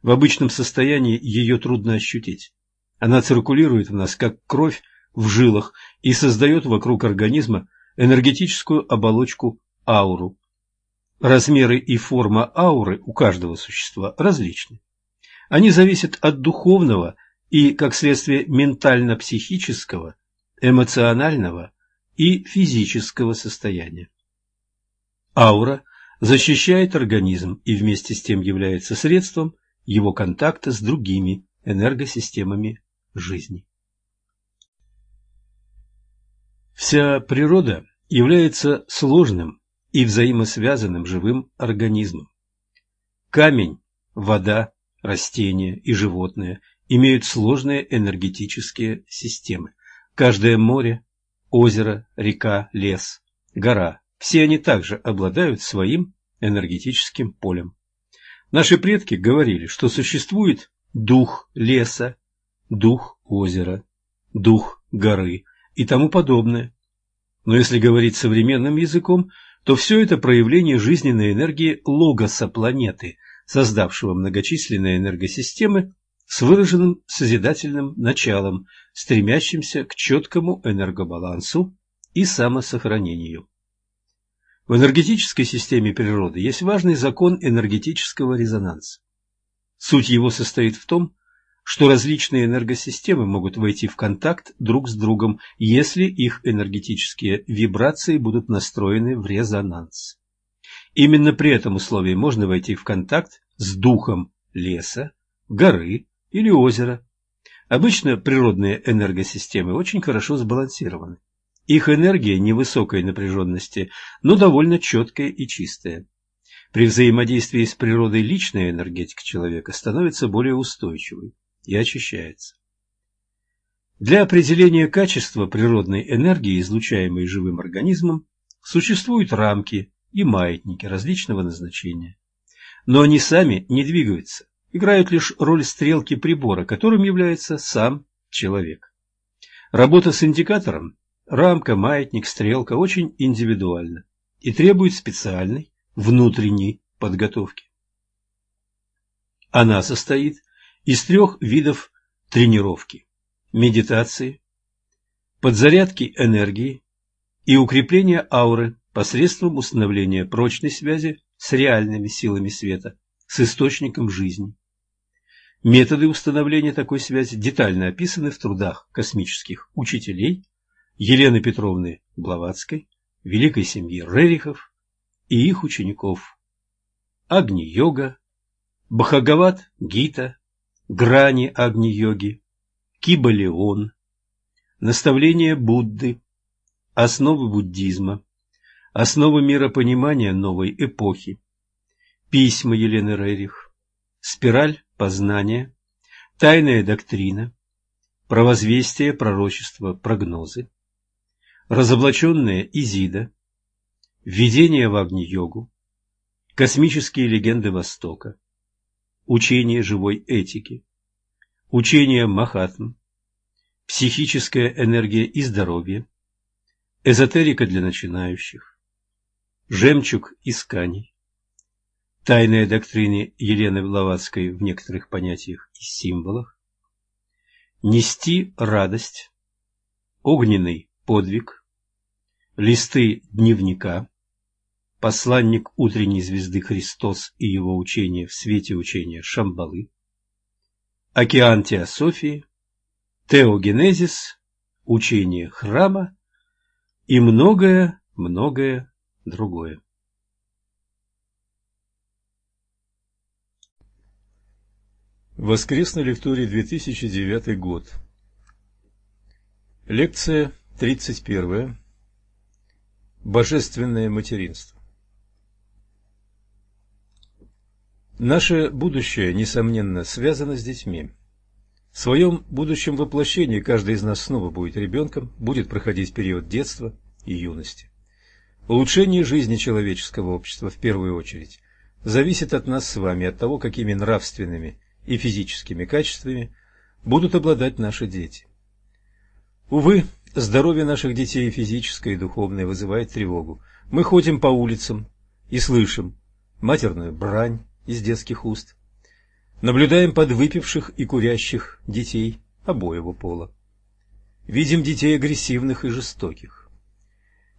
В обычном состоянии ее трудно ощутить. Она циркулирует в нас, как кровь в жилах, и создает вокруг организма энергетическую оболочку ауру. размеры и форма ауры у каждого существа различны. Они зависят от духовного и, как следствие, ментально-психического, эмоционального и физического состояния. Аура защищает организм и вместе с тем является средством его контакта с другими энергосистемами жизни. Вся природа является сложным и взаимосвязанным живым организмом. Камень, вода, растения и животные имеют сложные энергетические системы. Каждое море, озеро, река, лес, гора – все они также обладают своим энергетическим полем. Наши предки говорили, что существует дух леса, дух озера, дух горы и тому подобное. Но если говорить современным языком, то все это проявление жизненной энергии логоса планеты, создавшего многочисленные энергосистемы с выраженным созидательным началом, стремящимся к четкому энергобалансу и самосохранению. В энергетической системе природы есть важный закон энергетического резонанса. Суть его состоит в том, что различные энергосистемы могут войти в контакт друг с другом, если их энергетические вибрации будут настроены в резонанс. Именно при этом условии можно войти в контакт с духом леса, горы или озера. Обычно природные энергосистемы очень хорошо сбалансированы. Их энергия невысокой напряженности, но довольно четкая и чистая. При взаимодействии с природой личная энергетика человека становится более устойчивой и очищается. Для определения качества природной энергии, излучаемой живым организмом, существуют рамки и маятники различного назначения. Но они сами не двигаются, играют лишь роль стрелки прибора, которым является сам человек. Работа с индикатором, рамка, маятник, стрелка очень индивидуальна и требует специальной внутренней подготовки. Она состоит из трех видов тренировки – медитации, подзарядки энергии и укрепления ауры посредством установления прочной связи с реальными силами света, с источником жизни. Методы установления такой связи детально описаны в трудах космических учителей Елены Петровны Блаватской, великой семьи Рерихов и их учеников Агни-йога, Бхагават Гита, грани Агни-йоги, Кибалион, наставления Будды, основы буддизма, основы миропонимания новой эпохи, письма Елены Рерих, спираль познания, тайная доктрина, провозвестие, пророчество, прогнозы, разоблаченная Изида, введение в Агни-йогу, космические легенды Востока, учение живой этики, учение Махатм, психическая энергия и здоровье, эзотерика для начинающих, жемчуг исканий, тайная доктрина Елены Блаватской в некоторых понятиях и символах, нести радость, огненный подвиг, листы дневника, посланник утренней звезды Христос и его учение в свете учения Шамбалы, океан теософии, теогенезис, учение храма. И многое-многое другое. Воскресной лекторий 2009 год. Лекция 31. Божественное материнство. Наше будущее, несомненно, связано с детьми. В своем будущем воплощении каждый из нас снова будет ребенком, будет проходить период детства и юности. Улучшение жизни человеческого общества, в первую очередь, зависит от нас с вами, от того, какими нравственными и физическими качествами будут обладать наши дети. Увы, здоровье наших детей физическое и духовное вызывает тревогу. Мы ходим по улицам и слышим матерную брань, из детских уст. Наблюдаем подвыпивших и курящих детей обоего пола. Видим детей агрессивных и жестоких.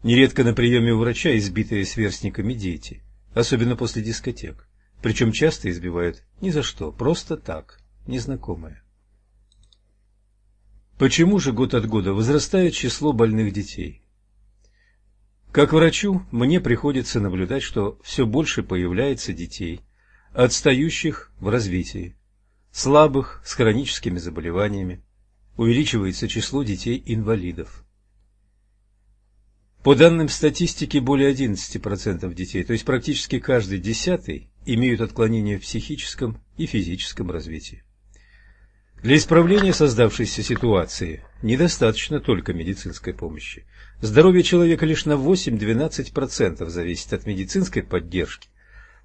Нередко на приеме у врача избитые сверстниками дети, особенно после дискотек. Причем часто избивают ни за что, просто так, незнакомые. Почему же год от года возрастает число больных детей? Как врачу мне приходится наблюдать, что все больше появляется детей, отстающих в развитии, слабых с хроническими заболеваниями, увеличивается число детей-инвалидов. По данным статистики, более 11% детей, то есть практически каждый десятый, имеют отклонения в психическом и физическом развитии. Для исправления создавшейся ситуации недостаточно только медицинской помощи. Здоровье человека лишь на 8-12% зависит от медицинской поддержки,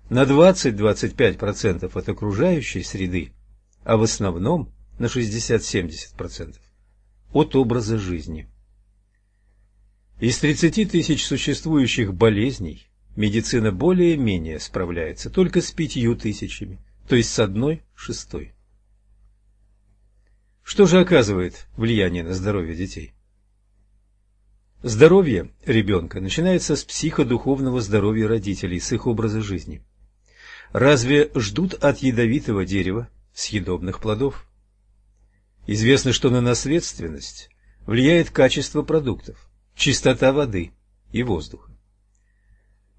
на 20-25% от окружающей среды, а в основном на 60-70% от образа жизни. Из 30 тысяч существующих болезней медицина более-менее справляется только с пятью тысячами, то есть с одной шестой. Что же оказывает влияние на здоровье детей? Здоровье ребенка начинается с психодуховного здоровья родителей, с их образа жизни. Разве ждут от ядовитого дерева съедобных плодов? Известно, что на наследственность влияет качество продуктов, чистота воды и воздуха.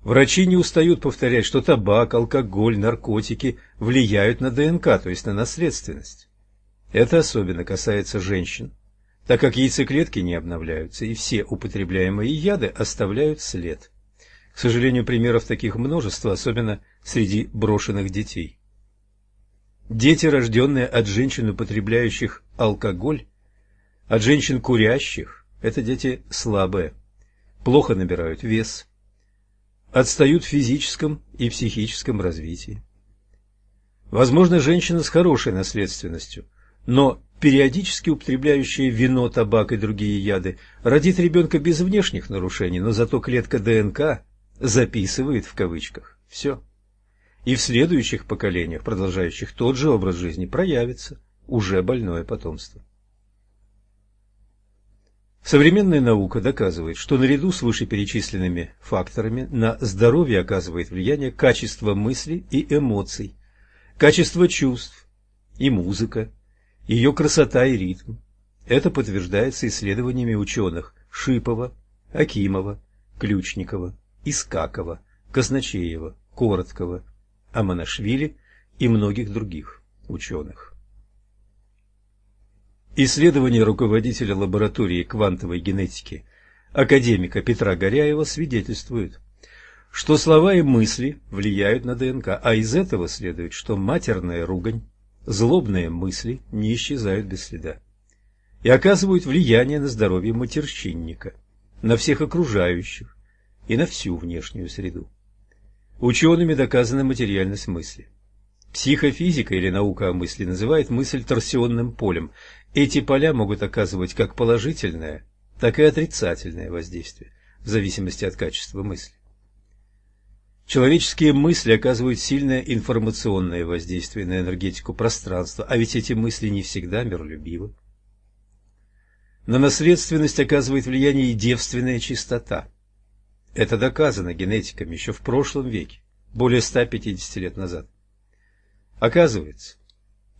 Врачи не устают повторять, что табак, алкоголь, наркотики влияют на ДНК, то есть на наследственность. Это особенно касается женщин, так как яйцеклетки не обновляются, и все употребляемые яды оставляют след. К сожалению, примеров таких множество, особенно среди брошенных детей. Дети, рожденные от женщин, употребляющих алкоголь, от женщин курящих, это дети слабые, плохо набирают вес, отстают в физическом и психическом развитии. Возможно, женщина с хорошей наследственностью – но периодически употребляющая вино, табак и другие яды родит ребенка без внешних нарушений, но зато клетка ДНК записывает в кавычках все. И в следующих поколениях, продолжающих тот же образ жизни, проявится уже больное потомство. Современная наука доказывает, что наряду с вышеперечисленными факторами на здоровье оказывает влияние качество мыслей и эмоций, качество чувств и музыка, ее красота и ритм. Это подтверждается исследованиями ученых Шипова, Акимова, Ключникова, Искакова, Казначеева, Короткого, Аманашвили и многих других ученых. Исследования руководителя лаборатории квантовой генетики академика Петра Горяева свидетельствуют, что слова и мысли влияют на ДНК, а из этого следует, что матерная ругань злобные мысли не исчезают без следа и оказывают влияние на здоровье матерщинника, на всех окружающих и на всю внешнюю среду. Учеными доказана материальность мысли. Психофизика или наука о мысли называет мысль торсионным полем. Эти поля могут оказывать как положительное, так и отрицательное воздействие, в зависимости от качества мысли. Человеческие мысли оказывают сильное информационное воздействие на энергетику пространства, а ведь эти мысли не всегда миролюбивы. На наследственность оказывает влияние и девственная чистота. Это доказано генетиками еще в прошлом веке, более 150 лет назад. Оказывается,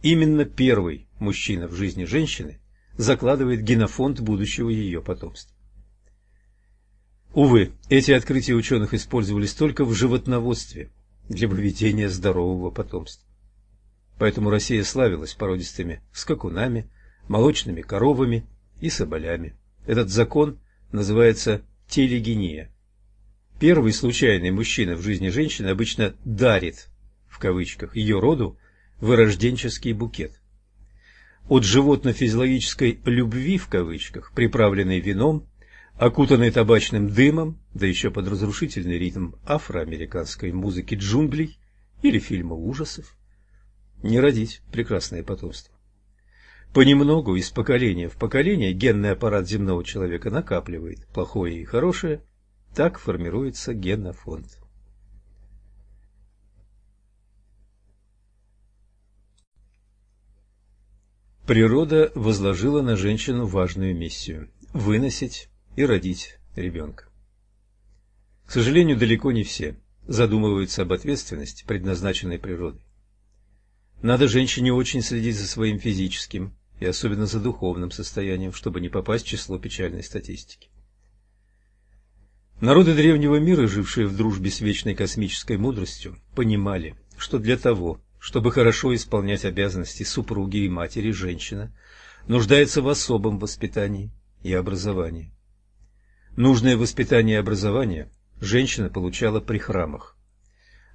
именно первый мужчина в жизни женщины закладывает генофонд будущего ее потомства. Увы, эти открытия ученых использовались только в животноводстве для выведения здорового потомства. Поэтому Россия славилась породистыми скакунами, молочными коровами и соболями. Этот закон называется телегения. Первый случайный мужчина в жизни женщины обычно «дарит» в кавычках ее роду вырожденческий букет. От животно-физиологической «любви» в кавычках, приправленной вином, окутанный табачным дымом, да еще под разрушительный ритм афроамериканской музыки джунглей или фильма ужасов, не родить прекрасное потомство. Понемногу из поколения в поколение генный аппарат земного человека накапливает плохое и хорошее, так формируется генофонд. Природа возложила на женщину важную миссию – выносить и родить ребенка. К сожалению, далеко не все задумываются об ответственности, предназначенной природой. Надо женщине очень следить за своим физическим и особенно за духовным состоянием, чтобы не попасть в число печальной статистики. Народы древнего мира, жившие в дружбе с вечной космической мудростью, понимали, что для того, чтобы хорошо исполнять обязанности супруги и матери, женщина нуждается в особом воспитании и образовании. Нужное воспитание и образование женщина получала при храмах.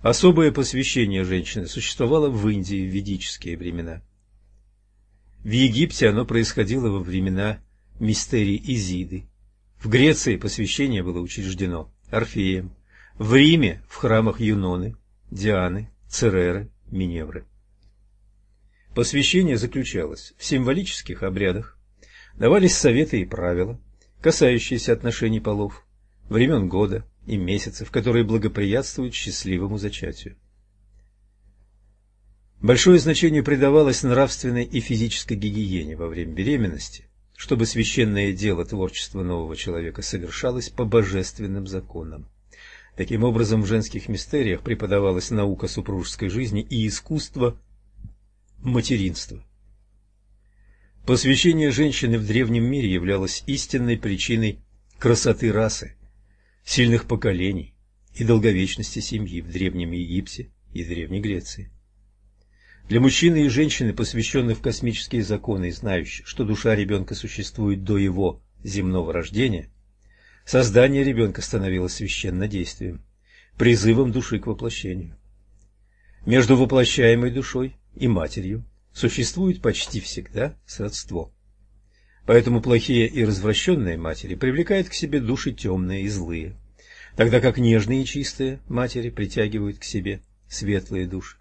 Особое посвящение женщины существовало в Индии в ведические времена. В Египте оно происходило во времена мистерий Изиды. В Греции посвящение было учреждено Орфеем. В Риме в храмах Юноны, Дианы, Цереры, Миневры. Посвящение заключалось в символических обрядах, давались советы и правила, касающиеся отношений полов, времен года и месяцев, которые благоприятствуют счастливому зачатию. Большое значение придавалось нравственной и физической гигиене во время беременности, чтобы священное дело творчества нового человека совершалось по божественным законам. Таким образом, в женских мистериях преподавалась наука супружеской жизни и искусство материнства. Посвящение женщины в древнем мире являлось истинной причиной красоты расы, сильных поколений и долговечности семьи в Древнем Египте и Древней Греции. Для мужчины и женщины, посвященных в космические законы и знающих, что душа ребенка существует до его земного рождения, создание ребенка становилось священным действием, призывом души к воплощению. Между воплощаемой душой и матерью существует почти всегда сродство. Поэтому плохие и развращенные матери привлекают к себе души темные и злые, тогда как нежные и чистые матери притягивают к себе светлые души.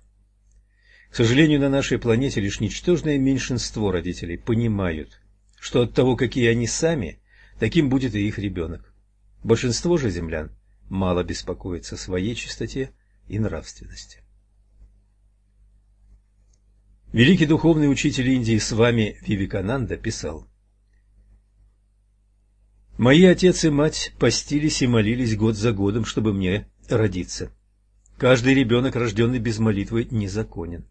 К сожалению, на нашей планете лишь ничтожное меньшинство родителей понимают, что от того, какие они сами, таким будет и их ребенок. Большинство же землян мало беспокоится о своей чистоте и нравственности. Великий духовный учитель Индии с вами Вивикананда писал Мои отец и мать постились и молились год за годом, чтобы мне родиться. Каждый ребенок, рожденный без молитвы, незаконен.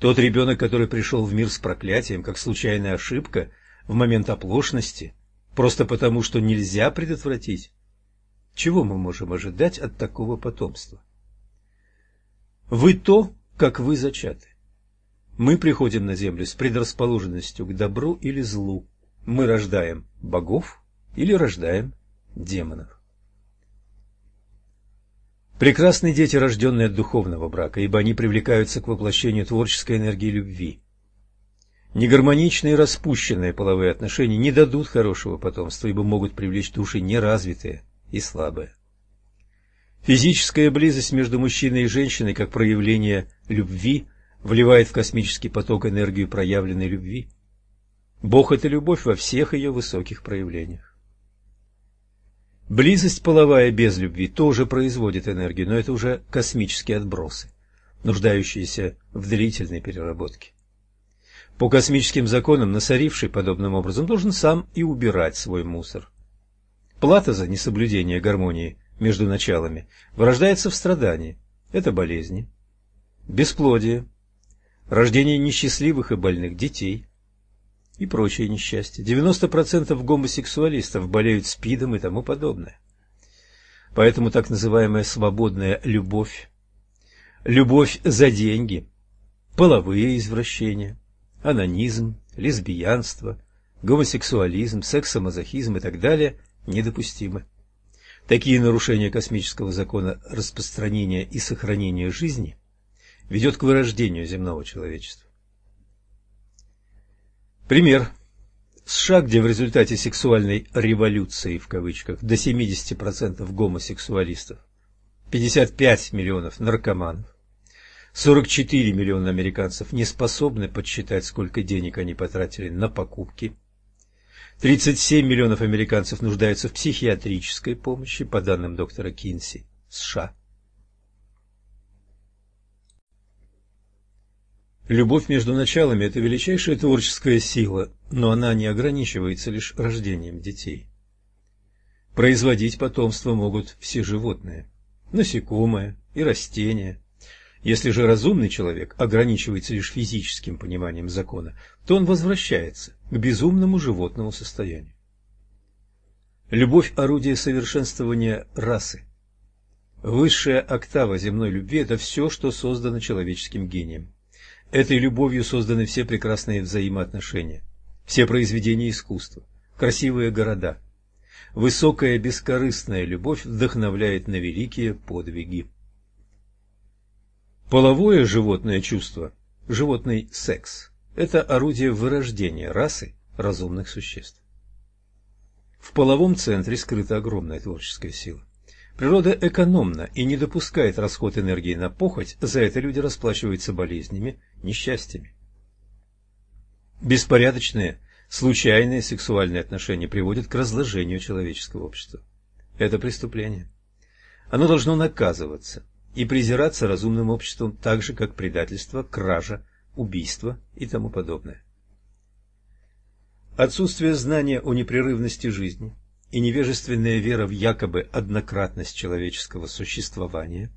Тот ребенок, который пришел в мир с проклятием, как случайная ошибка, в момент оплошности, просто потому, что нельзя предотвратить. Чего мы можем ожидать от такого потомства? Вы то, как вы зачаты. Мы приходим на землю с предрасположенностью к добру или злу. Мы рождаем богов или рождаем демонов. Прекрасные дети, рожденные от духовного брака, ибо они привлекаются к воплощению творческой энергии любви. Негармоничные и распущенные половые отношения не дадут хорошего потомства, ибо могут привлечь души неразвитые и слабые. Физическая близость между мужчиной и женщиной, как проявление любви, вливает в космический поток энергию проявленной любви. Бог – это любовь во всех ее высоких проявлениях. Близость половая без любви тоже производит энергию, но это уже космические отбросы, нуждающиеся в длительной переработке. По космическим законам насоривший подобным образом должен сам и убирать свой мусор. Плата за несоблюдение гармонии между началами вырождается в страдании. Это болезни, бесплодие, рождение несчастливых и больных детей, и прочие несчастья. 90% гомосексуалистов болеют СПИДом и тому подобное. Поэтому так называемая свободная любовь, любовь за деньги, половые извращения, анонизм, лесбиянство, гомосексуализм, сексомазохизм и так далее недопустимы. Такие нарушения космического закона распространения и сохранения жизни ведет к вырождению земного человечества. Пример. США, где в результате сексуальной «революции» в кавычках до 70% гомосексуалистов, 55 миллионов наркоманов, 44 миллиона американцев не способны подсчитать, сколько денег они потратили на покупки, 37 миллионов американцев нуждаются в психиатрической помощи, по данным доктора Кинси, США. Любовь между началами – это величайшая творческая сила, но она не ограничивается лишь рождением детей. Производить потомство могут все животные – насекомые, и растения. Если же разумный человек ограничивается лишь физическим пониманием закона, то он возвращается к безумному животному состоянию. Любовь – орудие совершенствования расы. Высшая октава земной любви – это все, что создано человеческим гением. Этой любовью созданы все прекрасные взаимоотношения, все произведения искусства, красивые города. Высокая бескорыстная любовь вдохновляет на великие подвиги. Половое животное чувство, животный секс – это орудие вырождения расы разумных существ. В половом центре скрыта огромная творческая сила. Природа экономна и не допускает расход энергии на похоть, за это люди расплачиваются болезнями, несчастьями. Беспорядочные, случайные сексуальные отношения приводят к разложению человеческого общества. Это преступление. Оно должно наказываться и презираться разумным обществом так же, как предательство, кража, убийство и тому подобное. Отсутствие знания о непрерывности жизни – и невежественная вера в якобы однократность человеческого существования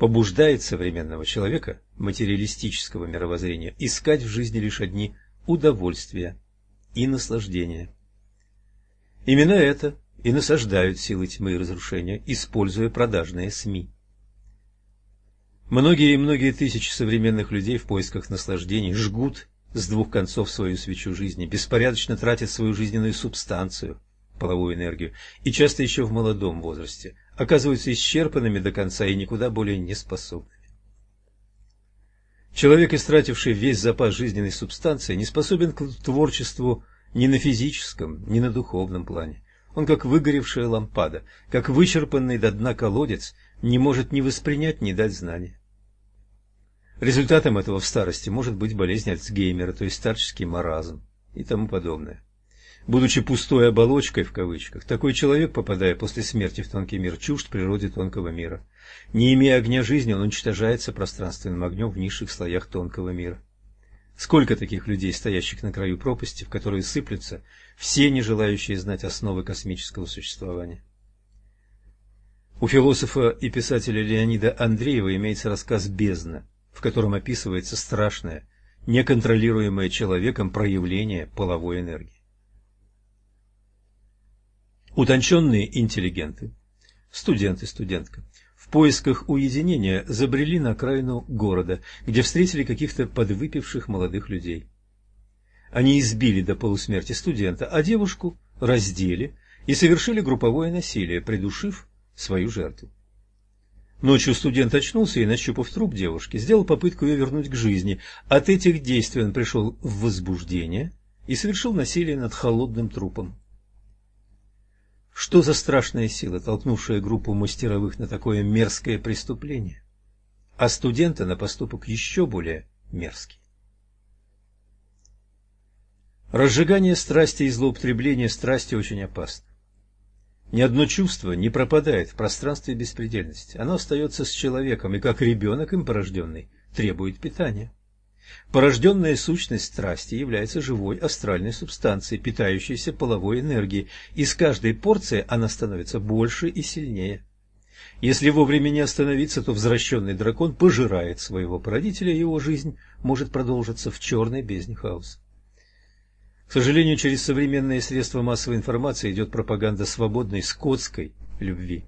побуждает современного человека материалистического мировоззрения искать в жизни лишь одни удовольствия и наслаждения. Именно это и насаждают силы тьмы и разрушения, используя продажные СМИ. Многие и многие тысячи современных людей в поисках наслаждений жгут с двух концов свою свечу жизни, беспорядочно тратят свою жизненную субстанцию – половую энергию, и часто еще в молодом возрасте, оказываются исчерпанными до конца и никуда более не способными. Человек, истративший весь запас жизненной субстанции, не способен к творчеству ни на физическом, ни на духовном плане. Он как выгоревшая лампада, как вычерпанный до дна колодец, не может ни воспринять, ни дать знания. Результатом этого в старости может быть болезнь Альцгеймера, то есть старческий маразм и тому подобное. Будучи пустой оболочкой в кавычках, такой человек, попадая после смерти в тонкий мир, чужд природе тонкого мира. Не имея огня жизни, он уничтожается пространственным огнем в низших слоях тонкого мира. Сколько таких людей, стоящих на краю пропасти, в которую сыплются все не желающие знать основы космического существования? У философа и писателя Леонида Андреева имеется рассказ «Бездна», в котором описывается страшное, неконтролируемое человеком проявление половой энергии. Утонченные интеллигенты, студент и студентка, в поисках уединения забрели на окраину города, где встретили каких-то подвыпивших молодых людей. Они избили до полусмерти студента, а девушку раздели и совершили групповое насилие, придушив свою жертву. Ночью студент очнулся и, нащупав труп девушки, сделал попытку ее вернуть к жизни. От этих действий он пришел в возбуждение и совершил насилие над холодным трупом. Что за страшная сила, толкнувшая группу мастеровых на такое мерзкое преступление, а студента на поступок еще более мерзкий? Разжигание страсти и злоупотребление страсти очень опасно. Ни одно чувство не пропадает в пространстве беспредельности. Оно остается с человеком, и как ребенок им порожденный требует питания. Порожденная сущность страсти является живой астральной субстанцией, питающейся половой энергией, и с каждой порцией она становится больше и сильнее. Если вовремя не остановиться, то возвращенный дракон пожирает своего породителя, и его жизнь может продолжиться в черной бездне хаоса. К сожалению, через современные средства массовой информации идет пропаганда свободной скотской любви.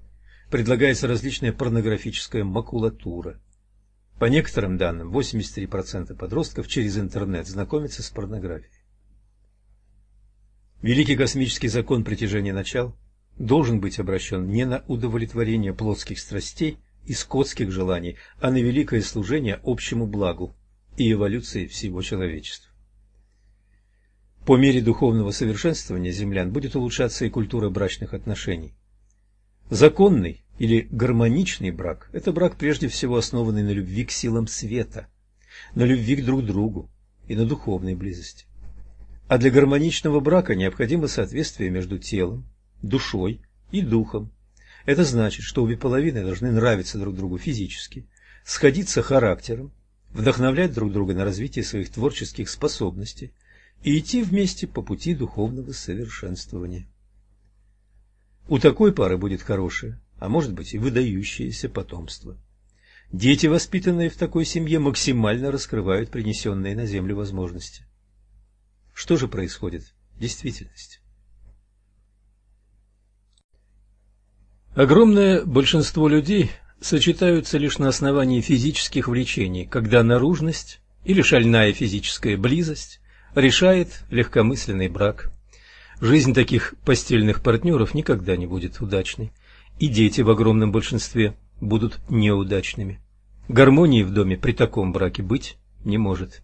Предлагается различная порнографическая макулатура – по некоторым данным, 83% подростков через интернет знакомятся с порнографией. Великий космический закон притяжения начал должен быть обращен не на удовлетворение плотских страстей и скотских желаний, а на великое служение общему благу и эволюции всего человечества. По мере духовного совершенствования землян будет улучшаться и культура брачных отношений. Законный или гармоничный брак – это брак прежде всего основанный на любви к силам света, на любви к друг другу и на духовной близости. А для гармоничного брака необходимо соответствие между телом, душой и духом. Это значит, что обе половины должны нравиться друг другу физически, сходиться характером, вдохновлять друг друга на развитие своих творческих способностей и идти вместе по пути духовного совершенствования. У такой пары будет хорошее, а может быть и выдающееся потомство. Дети, воспитанные в такой семье, максимально раскрывают принесенные на землю возможности. Что же происходит в действительности? Огромное большинство людей сочетаются лишь на основании физических влечений, когда наружность или шальная физическая близость решает легкомысленный брак. Жизнь таких постельных партнеров никогда не будет удачной, и дети в огромном большинстве будут неудачными. Гармонии в доме при таком браке быть не может.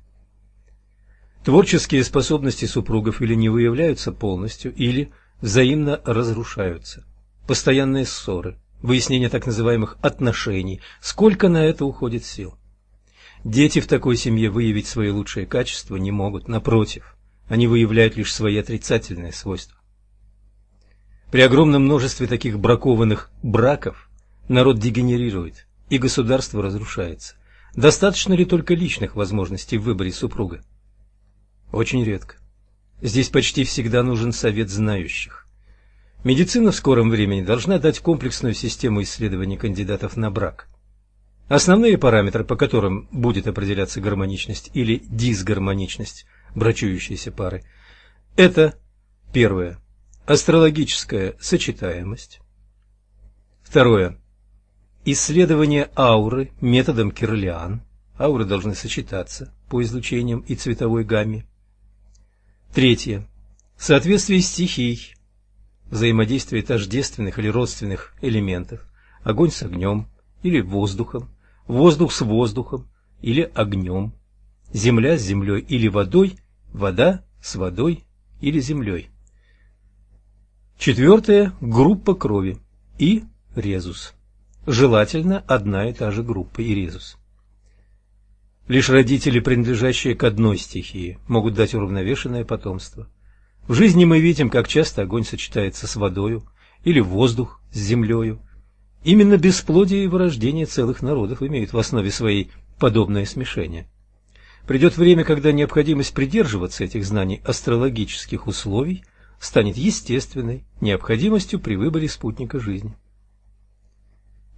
Творческие способности супругов или не выявляются полностью, или взаимно разрушаются. Постоянные ссоры, выяснение так называемых отношений, сколько на это уходит сил. Дети в такой семье выявить свои лучшие качества не могут, напротив, они выявляют лишь свои отрицательные свойства. При огромном множестве таких бракованных браков народ дегенерирует, и государство разрушается. Достаточно ли только личных возможностей в выборе супруга? Очень редко. Здесь почти всегда нужен совет знающих. Медицина в скором времени должна дать комплексную систему исследований кандидатов на брак. Основные параметры, по которым будет определяться гармоничность или дисгармоничность брачующейся пары, это первое – астрологическая сочетаемость, второе Исследование ауры методом Кирлиан. Ауры должны сочетаться по излучениям и цветовой гамме. Третье. Соответствие стихий. Взаимодействие тождественных или родственных элементов. Огонь с огнем или воздухом. Воздух с воздухом или огнем. Земля с землей или водой. Вода с водой или землей. Четвертое. Группа крови и резус. Желательно одна и та же группа иризус. Лишь родители, принадлежащие к одной стихии, могут дать уравновешенное потомство. В жизни мы видим, как часто огонь сочетается с водою или воздух с землею. Именно бесплодие и вырождение целых народов имеют в основе своей подобное смешение. Придет время, когда необходимость придерживаться этих знаний астрологических условий станет естественной необходимостью при выборе спутника жизни.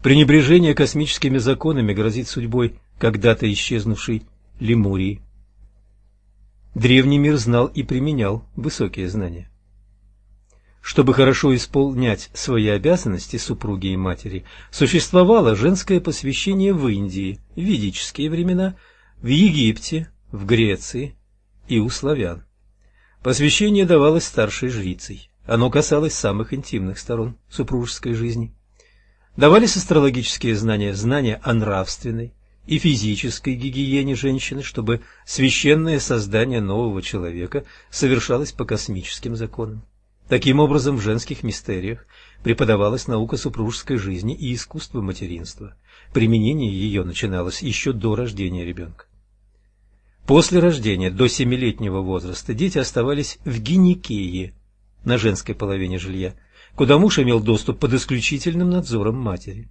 Пренебрежение космическими законами грозит судьбой когда-то исчезнувшей Лемурии. Древний мир знал и применял высокие знания. Чтобы хорошо исполнять свои обязанности супруги и матери, существовало женское посвящение в Индии, в ведические времена, в Египте, в Греции и у славян. Посвящение давалось старшей жрицей. Оно касалось самых интимных сторон супружеской жизни. Давались астрологические знания, знания о нравственной и физической гигиене женщины, чтобы священное создание нового человека совершалось по космическим законам. Таким образом, в женских мистериях преподавалась наука супружеской жизни и искусство материнства. Применение ее начиналось еще до рождения ребенка. После рождения до семилетнего возраста дети оставались в гинекее, на женской половине жилья, куда муж имел доступ под исключительным надзором матери.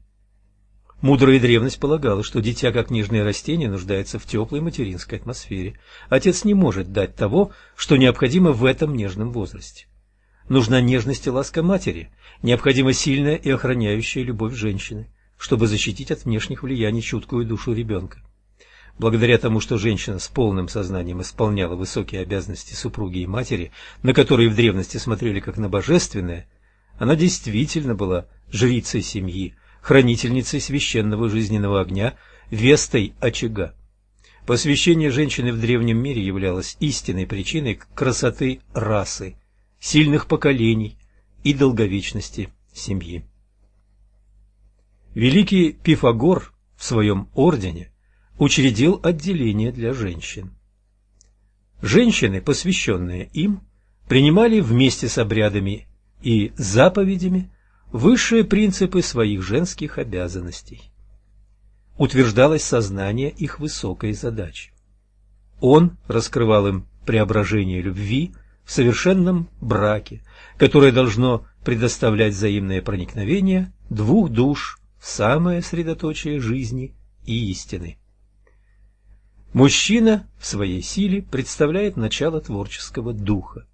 Мудрая древность полагала, что дитя, как нежное растение, нуждается в теплой материнской атмосфере. Отец не может дать того, что необходимо в этом нежном возрасте. Нужна нежность и ласка матери, необходима сильная и охраняющая любовь женщины, чтобы защитить от внешних влияний чуткую душу ребенка. Благодаря тому, что женщина с полным сознанием исполняла высокие обязанности супруги и матери, на которые в древности смотрели как на божественное, она действительно была жрицей семьи, хранительницей священного жизненного огня, вестой очага. Посвящение женщины в древнем мире являлось истинной причиной красоты расы, сильных поколений и долговечности семьи. Великий Пифагор в своем ордене учредил отделение для женщин. Женщины, посвященные им, принимали вместе с обрядами и заповедями высшие принципы своих женских обязанностей. Утверждалось сознание их высокой задачи. Он раскрывал им преображение любви в совершенном браке, которое должно предоставлять взаимное проникновение двух душ в самое средоточие жизни и истины. Мужчина в своей силе представляет начало творческого духа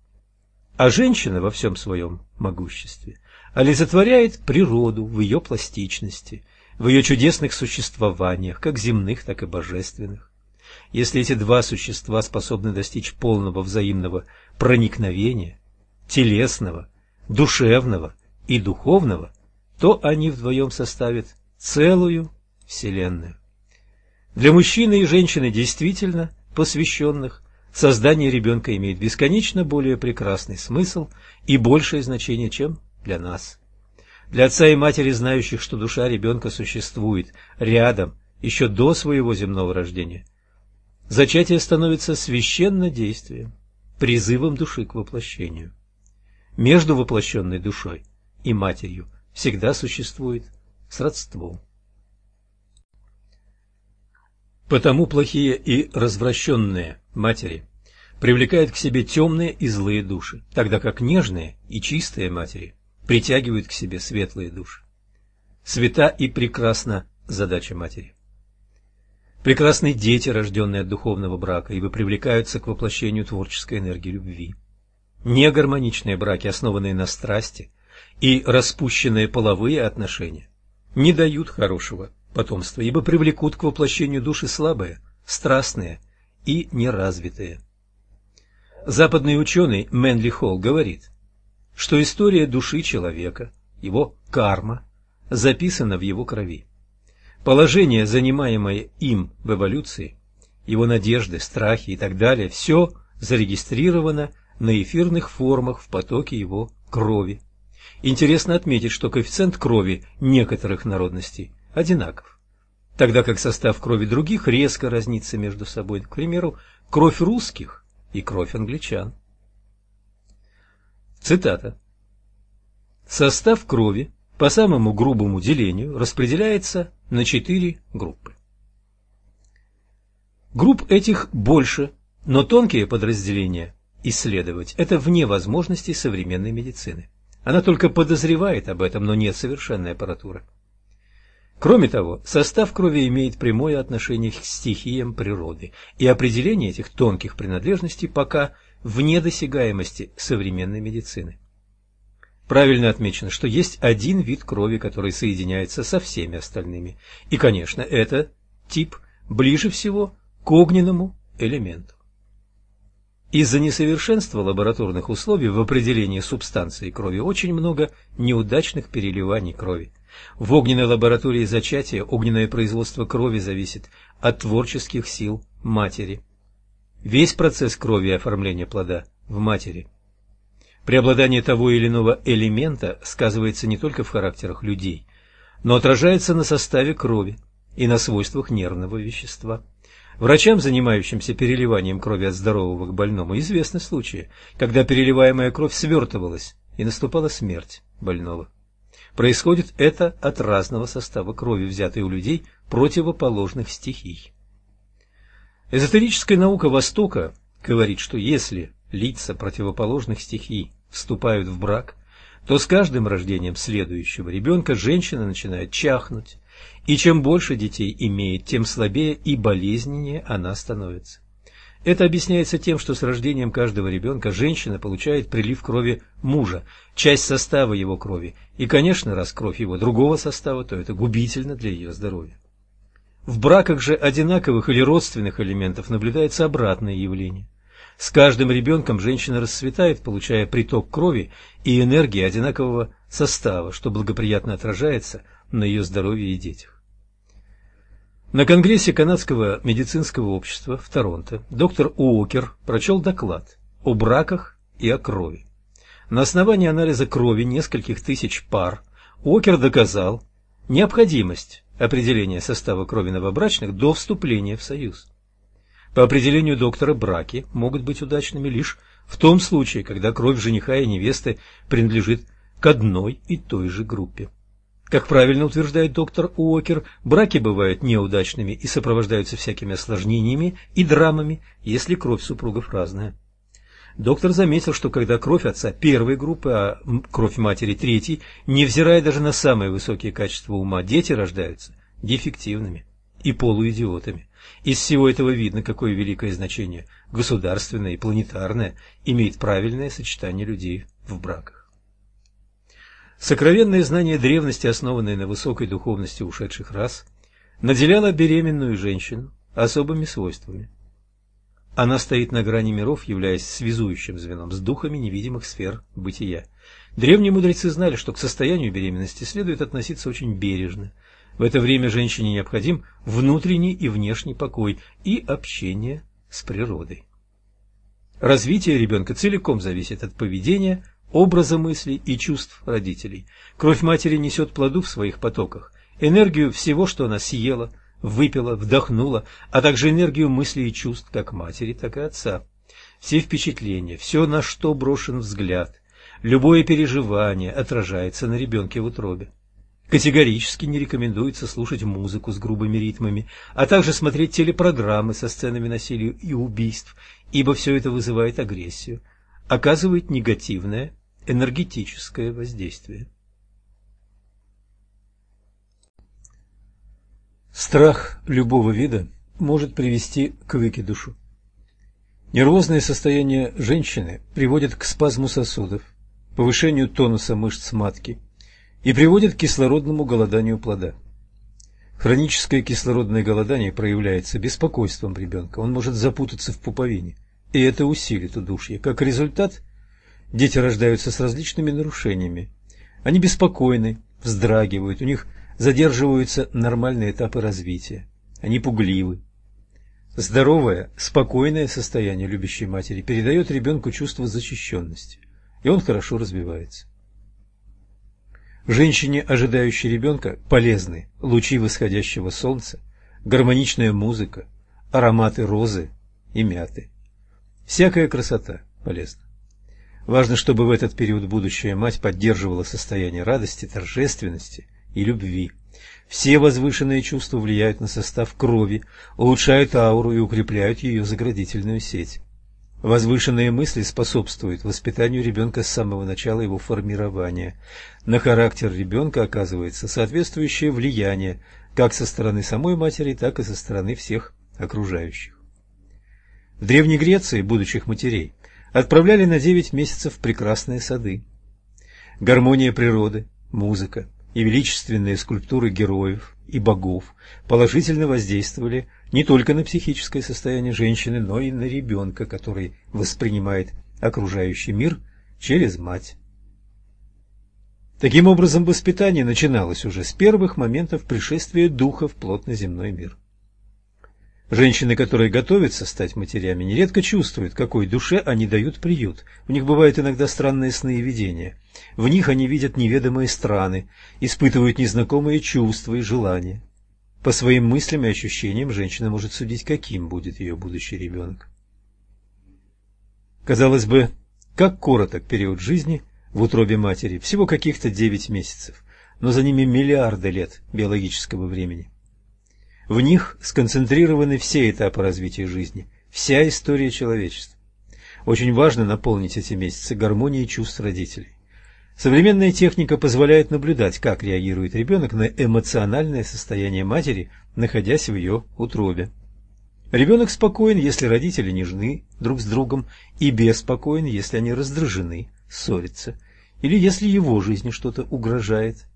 а женщина во всем своем могуществе олицетворяет природу в ее пластичности, в ее чудесных существованиях, как земных, так и божественных. Если эти два существа способны достичь полного взаимного проникновения, телесного, душевного и духовного, то они вдвоем составят целую Вселенную. Для мужчины и женщины действительно посвященных создание ребенка имеет бесконечно более прекрасный смысл и большее значение, чем для нас. Для отца и матери, знающих, что душа ребенка существует рядом еще до своего земного рождения, зачатие становится священно действием, призывом души к воплощению. Между воплощенной душой и матерью всегда существует сродство. Потому плохие и развращенные матери привлекают к себе темные и злые души, тогда как нежные и чистые матери притягивают к себе светлые души. Свята и прекрасна задача матери. Прекрасные дети, рожденные от духовного брака, ибо привлекаются к воплощению творческой энергии любви. Негармоничные браки, основанные на страсти, и распущенные половые отношения не дают хорошего потомства, ибо привлекут к воплощению души слабые, страстные и неразвитые. Западный ученый Мэнли Холл говорит, что история души человека, его карма, записана в его крови. Положение, занимаемое им в эволюции, его надежды, страхи и так далее, все зарегистрировано на эфирных формах в потоке его крови. Интересно отметить, что коэффициент крови некоторых народностей одинаков, тогда как состав крови других резко разнится между собой. К примеру, кровь русских и кровь англичан. Цитата. Состав крови по самому грубому делению распределяется на четыре группы. Групп этих больше, но тонкие подразделения исследовать – это вне возможностей современной медицины. Она только подозревает об этом, но нет совершенной аппаратуры. Кроме того, состав крови имеет прямое отношение к стихиям природы, и определение этих тонких принадлежностей пока вне досягаемости современной медицины. Правильно отмечено, что есть один вид крови, который соединяется со всеми остальными. И, конечно, это тип ближе всего к огненному элементу. Из-за несовершенства лабораторных условий в определении субстанции крови очень много неудачных переливаний крови. В огненной лаборатории зачатия огненное производство крови зависит от творческих сил матери. Весь процесс крови и оформления плода в матери. Преобладание того или иного элемента сказывается не только в характерах людей, но отражается на составе крови и на свойствах нервного вещества. Врачам, занимающимся переливанием крови от здорового к больному, известны случаи, когда переливаемая кровь свертывалась и наступала смерть больного. Происходит это от разного состава крови, взятой у людей противоположных стихий. Эзотерическая наука Востока говорит, что если лица противоположных стихий вступают в брак, то с каждым рождением следующего ребенка женщина начинает чахнуть, и чем больше детей имеет, тем слабее и болезненнее она становится. Это объясняется тем, что с рождением каждого ребенка женщина получает прилив крови мужа, часть состава его крови, и, конечно, раз кровь его другого состава, то это губительно для ее здоровья. В браках же одинаковых или родственных элементов наблюдается обратное явление. С каждым ребенком женщина расцветает, получая приток крови и энергии одинакового состава, что благоприятно отражается на ее здоровье и детях. На Конгрессе Канадского медицинского общества в Торонто доктор Уокер прочел доклад о браках и о крови. На основании анализа крови нескольких тысяч пар Уокер доказал необходимость определения состава крови новобрачных до вступления в союз. По определению доктора, браки могут быть удачными лишь в том случае, когда кровь жениха и невесты принадлежит к одной и той же группе. Как правильно утверждает доктор Уокер, браки бывают неудачными и сопровождаются всякими осложнениями и драмами, если кровь супругов разная. Доктор заметил, что когда кровь отца первой группы, а кровь матери третьей, невзирая даже на самые высокие качества ума, дети рождаются дефективными и полуидиотами. Из всего этого видно, какое великое значение государственное и планетарное имеет правильное сочетание людей в браках. Сокровенное знание древности, основанное на высокой духовности ушедших рас, наделяло беременную женщину особыми свойствами. Она стоит на грани миров, являясь связующим звеном с духами невидимых сфер бытия. Древние мудрецы знали, что к состоянию беременности следует относиться очень бережно. В это время женщине необходим внутренний и внешний покой и общение с природой. Развитие ребенка целиком зависит от поведения, образа мыслей и чувств родителей. Кровь матери несет плоду в своих потоках, энергию всего, что она съела, выпила, вдохнула, а также энергию мыслей и чувств как матери, так и отца. Все впечатления, все, на что брошен взгляд, любое переживание отражается на ребенке в утробе. Категорически не рекомендуется слушать музыку с грубыми ритмами, а также смотреть телепрограммы со сценами насилия и убийств, ибо все это вызывает агрессию, оказывает негативное энергетическое воздействие. Страх любого вида может привести к выкидышу. Нервозное состояние женщины приводит к спазму сосудов, повышению тонуса мышц матки и приводит к кислородному голоданию плода. Хроническое кислородное голодание проявляется беспокойством ребенка, он может запутаться в пуповине, и это усилит удушье. Как результат, дети рождаются с различными нарушениями. Они беспокойны, вздрагивают, у них задерживаются нормальные этапы развития. Они пугливы. Здоровое, спокойное состояние любящей матери передает ребенку чувство защищенности, и он хорошо развивается. Женщине, ожидающей ребенка, полезны лучи восходящего солнца, гармоничная музыка, ароматы розы и мяты. Всякая красота полезна. Важно, чтобы в этот период будущая мать поддерживала состояние радости, торжественности и любви. Все возвышенные чувства влияют на состав крови, улучшают ауру и укрепляют ее заградительную сеть. Возвышенные мысли способствуют воспитанию ребенка с самого начала его формирования. На характер ребенка оказывается соответствующее влияние как со стороны самой матери, так и со стороны всех окружающих. В Древней Греции будущих матерей отправляли на девять месяцев в прекрасные сады. Гармония природы, музыка и величественные скульптуры героев и богов положительно воздействовали не только на психическое состояние женщины, но и на ребенка, который воспринимает окружающий мир через мать. Таким образом, воспитание начиналось уже с первых моментов пришествия духа в плотно земной мир. Женщины, которые готовятся стать матерями, нередко чувствуют, какой душе они дают приют. У них бывают иногда странные сны и видения. В них они видят неведомые страны, испытывают незнакомые чувства и желания. По своим мыслям и ощущениям женщина может судить, каким будет ее будущий ребенок. Казалось бы, как короток период жизни в утробе матери, всего каких-то девять месяцев, но за ними миллиарды лет биологического времени. В них сконцентрированы все этапы развития жизни, вся история человечества. Очень важно наполнить эти месяцы гармонией чувств родителей. Современная техника позволяет наблюдать, как реагирует ребенок на эмоциональное состояние матери, находясь в ее утробе. Ребенок спокоен, если родители нежны друг с другом, и беспокоен, если они раздражены, ссорятся, или если его жизни что-то угрожает.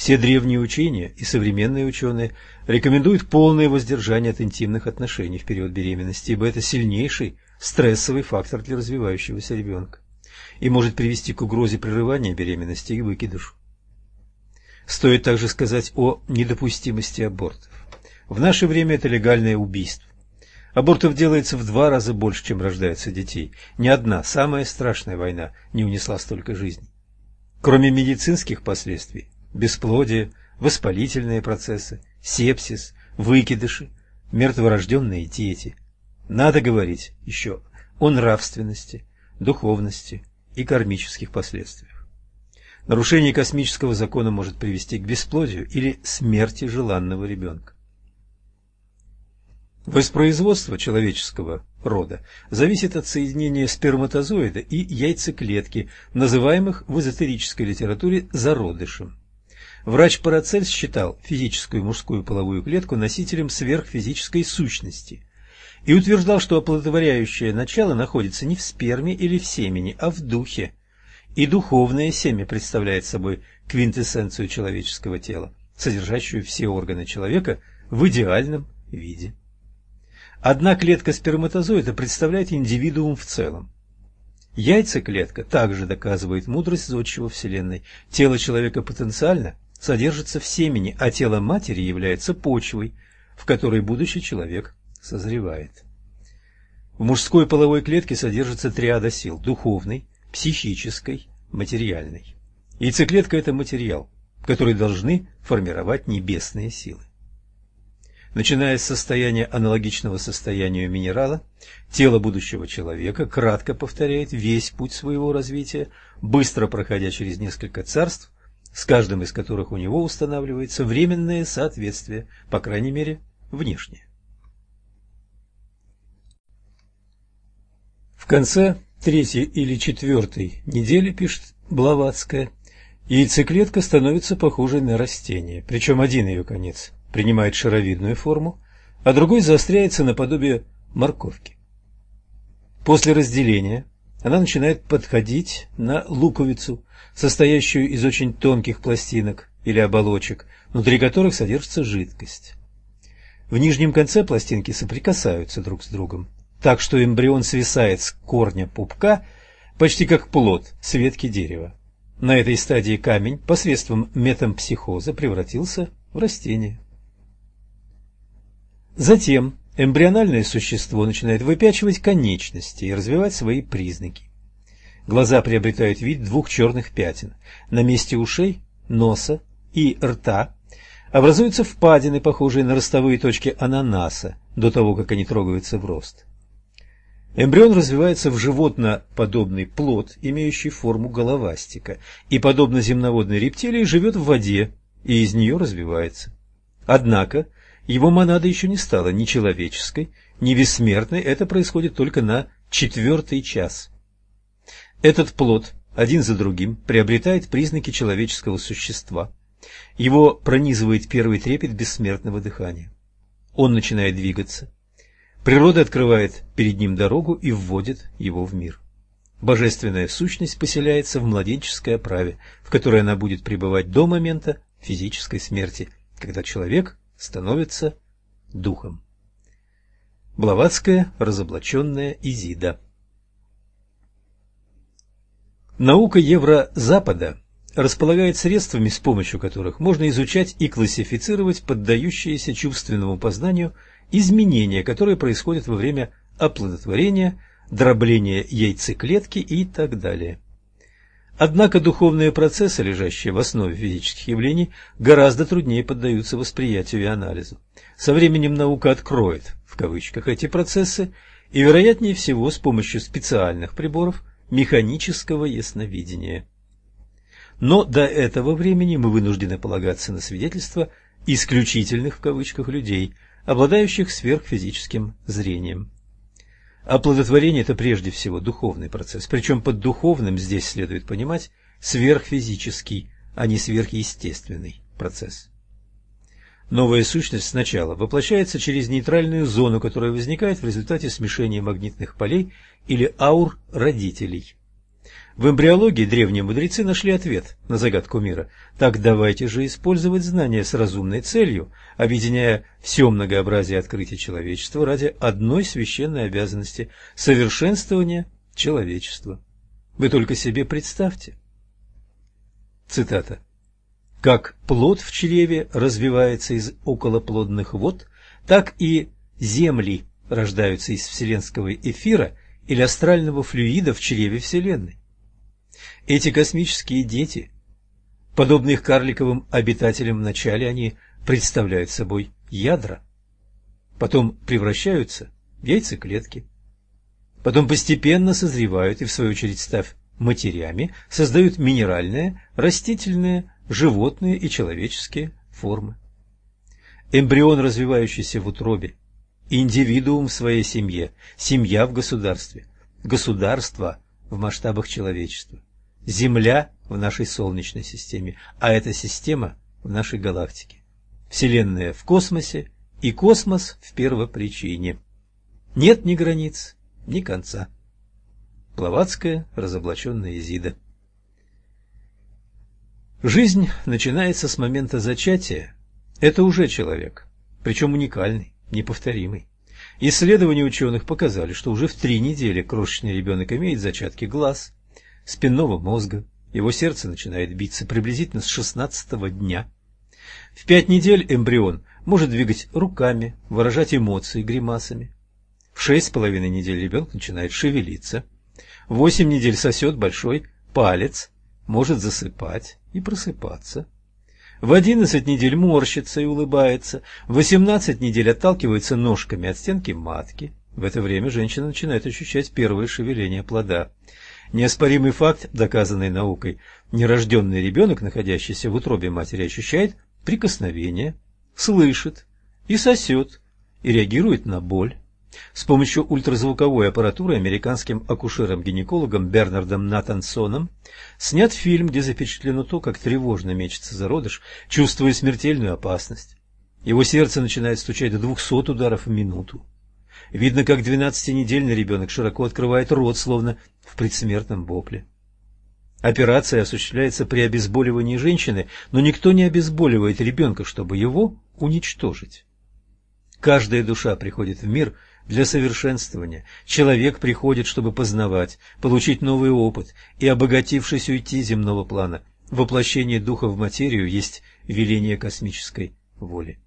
Все древние учения и современные ученые рекомендуют полное воздержание от интимных отношений в период беременности, ибо это сильнейший стрессовый фактор для развивающегося ребенка и может привести к угрозе прерывания беременности и выкидышу. Стоит также сказать о недопустимости абортов. В наше время это легальное убийство. Абортов делается в два раза больше, чем рождается детей. Ни одна, самая страшная война не унесла столько жизней. Кроме медицинских последствий, бесплодие, воспалительные процессы, сепсис, выкидыши, мертворожденные дети. Надо говорить еще о нравственности, духовности и кармических последствиях. Нарушение космического закона может привести к бесплодию или смерти желанного ребенка. Воспроизводство человеческого рода зависит от соединения сперматозоида и яйцеклетки, называемых в эзотерической литературе зародышем. Врач Парацельс считал физическую мужскую половую клетку носителем сверхфизической сущности и утверждал, что оплодотворяющее начало находится не в сперме или в семени, а в духе. и духовное семя представляет собой квинтэссенцию человеческого тела, содержащую все органы человека в идеальном виде. Одна клетка сперматозоида представляет индивидуум в целом. Яйцеклетка также доказывает мудрость зодчего Вселенной. Тело человека потенциально содержится в семени, а тело матери является почвой, в которой будущий человек созревает. В мужской половой клетке содержится триада сил – духовной, психической, материальной. Яйцеклетка – это материал, который должны формировать небесные силы. Начиная с состояния аналогичного состоянию минерала, тело будущего человека кратко повторяет весь путь своего развития, быстро проходя через несколько царств, с каждым из которых у него устанавливается временное соответствие, по крайней мере, внешнее. В конце третьей или четвертой недели, пишет Блаватская, яйцеклетка становится похожей на растение, причем один ее конец принимает шаровидную форму, а другой заостряется наподобие морковки. После разделения она начинает подходить на луковицу, состоящую из очень тонких пластинок или оболочек, внутри которых содержится жидкость. В нижнем конце пластинки соприкасаются друг с другом, так что эмбрион свисает с корня пупка почти как плод с ветки дерева. На этой стадии камень посредством метампсихоза превратился в растение. Затем эмбриональное существо начинает выпячивать конечности и развивать свои признаки. Глаза приобретают вид двух черных пятен. На месте ушей, носа и рта образуются впадины, похожие на ростовые точки ананаса, до того, как они трогаются в рост. Эмбрион развивается в животноподобный плод, имеющий форму головастика, и, подобно земноводной рептилии, живет в воде и из нее развивается. Однако его монада еще не стала ни человеческой, ни бессмертной, это происходит только на четвертый час. Этот плод один за другим приобретает признаки человеческого существа. Его пронизывает первый трепет бессмертного дыхания. Он начинает двигаться. Природа открывает перед ним дорогу и вводит его в мир. Божественная сущность поселяется в младенческой оправе, в которой она будет пребывать до момента физической смерти, когда человек становится духом. Блаватская разоблаченная Изида Наука Еврозапада располагает средствами, с помощью которых можно изучать и классифицировать поддающиеся чувственному познанию изменения, которые происходят во время оплодотворения, дробления яйцеклетки и так далее. Однако духовные процессы, лежащие в основе физических явлений, гораздо труднее поддаются восприятию и анализу. Со временем наука откроет, в кавычках, эти процессы, и, вероятнее всего, с помощью специальных приборов механического ясновидения. Но до этого времени мы вынуждены полагаться на свидетельства исключительных в кавычках людей, обладающих сверхфизическим зрением. Оплодотворение – это прежде всего духовный процесс, причем под духовным здесь следует понимать сверхфизический, а не сверхъестественный процесс. Новая сущность сначала воплощается через нейтральную зону, которая возникает в результате смешения магнитных полей или аур родителей. В эмбриологии древние мудрецы нашли ответ на загадку мира. Так давайте же использовать знания с разумной целью, объединяя все многообразие открытий человечества ради одной священной обязанности – совершенствования человечества. Вы только себе представьте. Цитата. «Как плод в чреве развивается из околоплодных вод, так и земли рождаются из вселенского эфира или астрального флюида в чреве Вселенной. Эти космические дети, подобные карликовым обитателям в начале, они представляют собой ядра, потом превращаются в яйцеклетки, потом постепенно созревают и, в свою очередь, став матерями, создают минеральные, растительные, животные и человеческие формы. Эмбрион, развивающийся в утробе, индивидуум в своей семье, семья в государстве, государство в масштабах человечества. Земля в нашей Солнечной системе, а эта система в нашей галактике. Вселенная в космосе и космос в первопричине. Нет ни границ, ни конца. Блаватская разоблаченная Изида. Жизнь начинается с момента зачатия. Это уже человек, причем уникальный, неповторимый. Исследования ученых показали, что уже в три недели крошечный ребенок имеет зачатки глаз, спинного мозга, его сердце начинает биться приблизительно с 16 дня. В пять недель эмбрион может двигать руками, выражать эмоции гримасами. В шесть с половиной недель ребенок начинает шевелиться. В восемь недель сосет большой палец, может засыпать и просыпаться. В одиннадцать недель морщится и улыбается. В восемнадцать недель отталкивается ножками от стенки матки. В это время женщина начинает ощущать первое шевеление плода. Неоспоримый факт, доказанный наукой, нерожденный ребенок, находящийся в утробе матери, ощущает прикосновение, слышит и сосет, и реагирует на боль. С помощью ультразвуковой аппаратуры американским акушером-гинекологом Бернардом Натансоном снят фильм, где запечатлено то, как тревожно мечется зародыш, чувствуя смертельную опасность. Его сердце начинает стучать до 200 ударов в минуту. Видно, как двенадцатинедельный ребенок широко открывает рот, словно в предсмертном вопле. Операция осуществляется при обезболивании женщины, но никто не обезболивает ребенка, чтобы его уничтожить. Каждая душа приходит в мир для совершенствования. Человек приходит, чтобы познавать, получить новый опыт и, обогатившись, уйти земного плана. Воплощение духа в материю есть веление космической воли.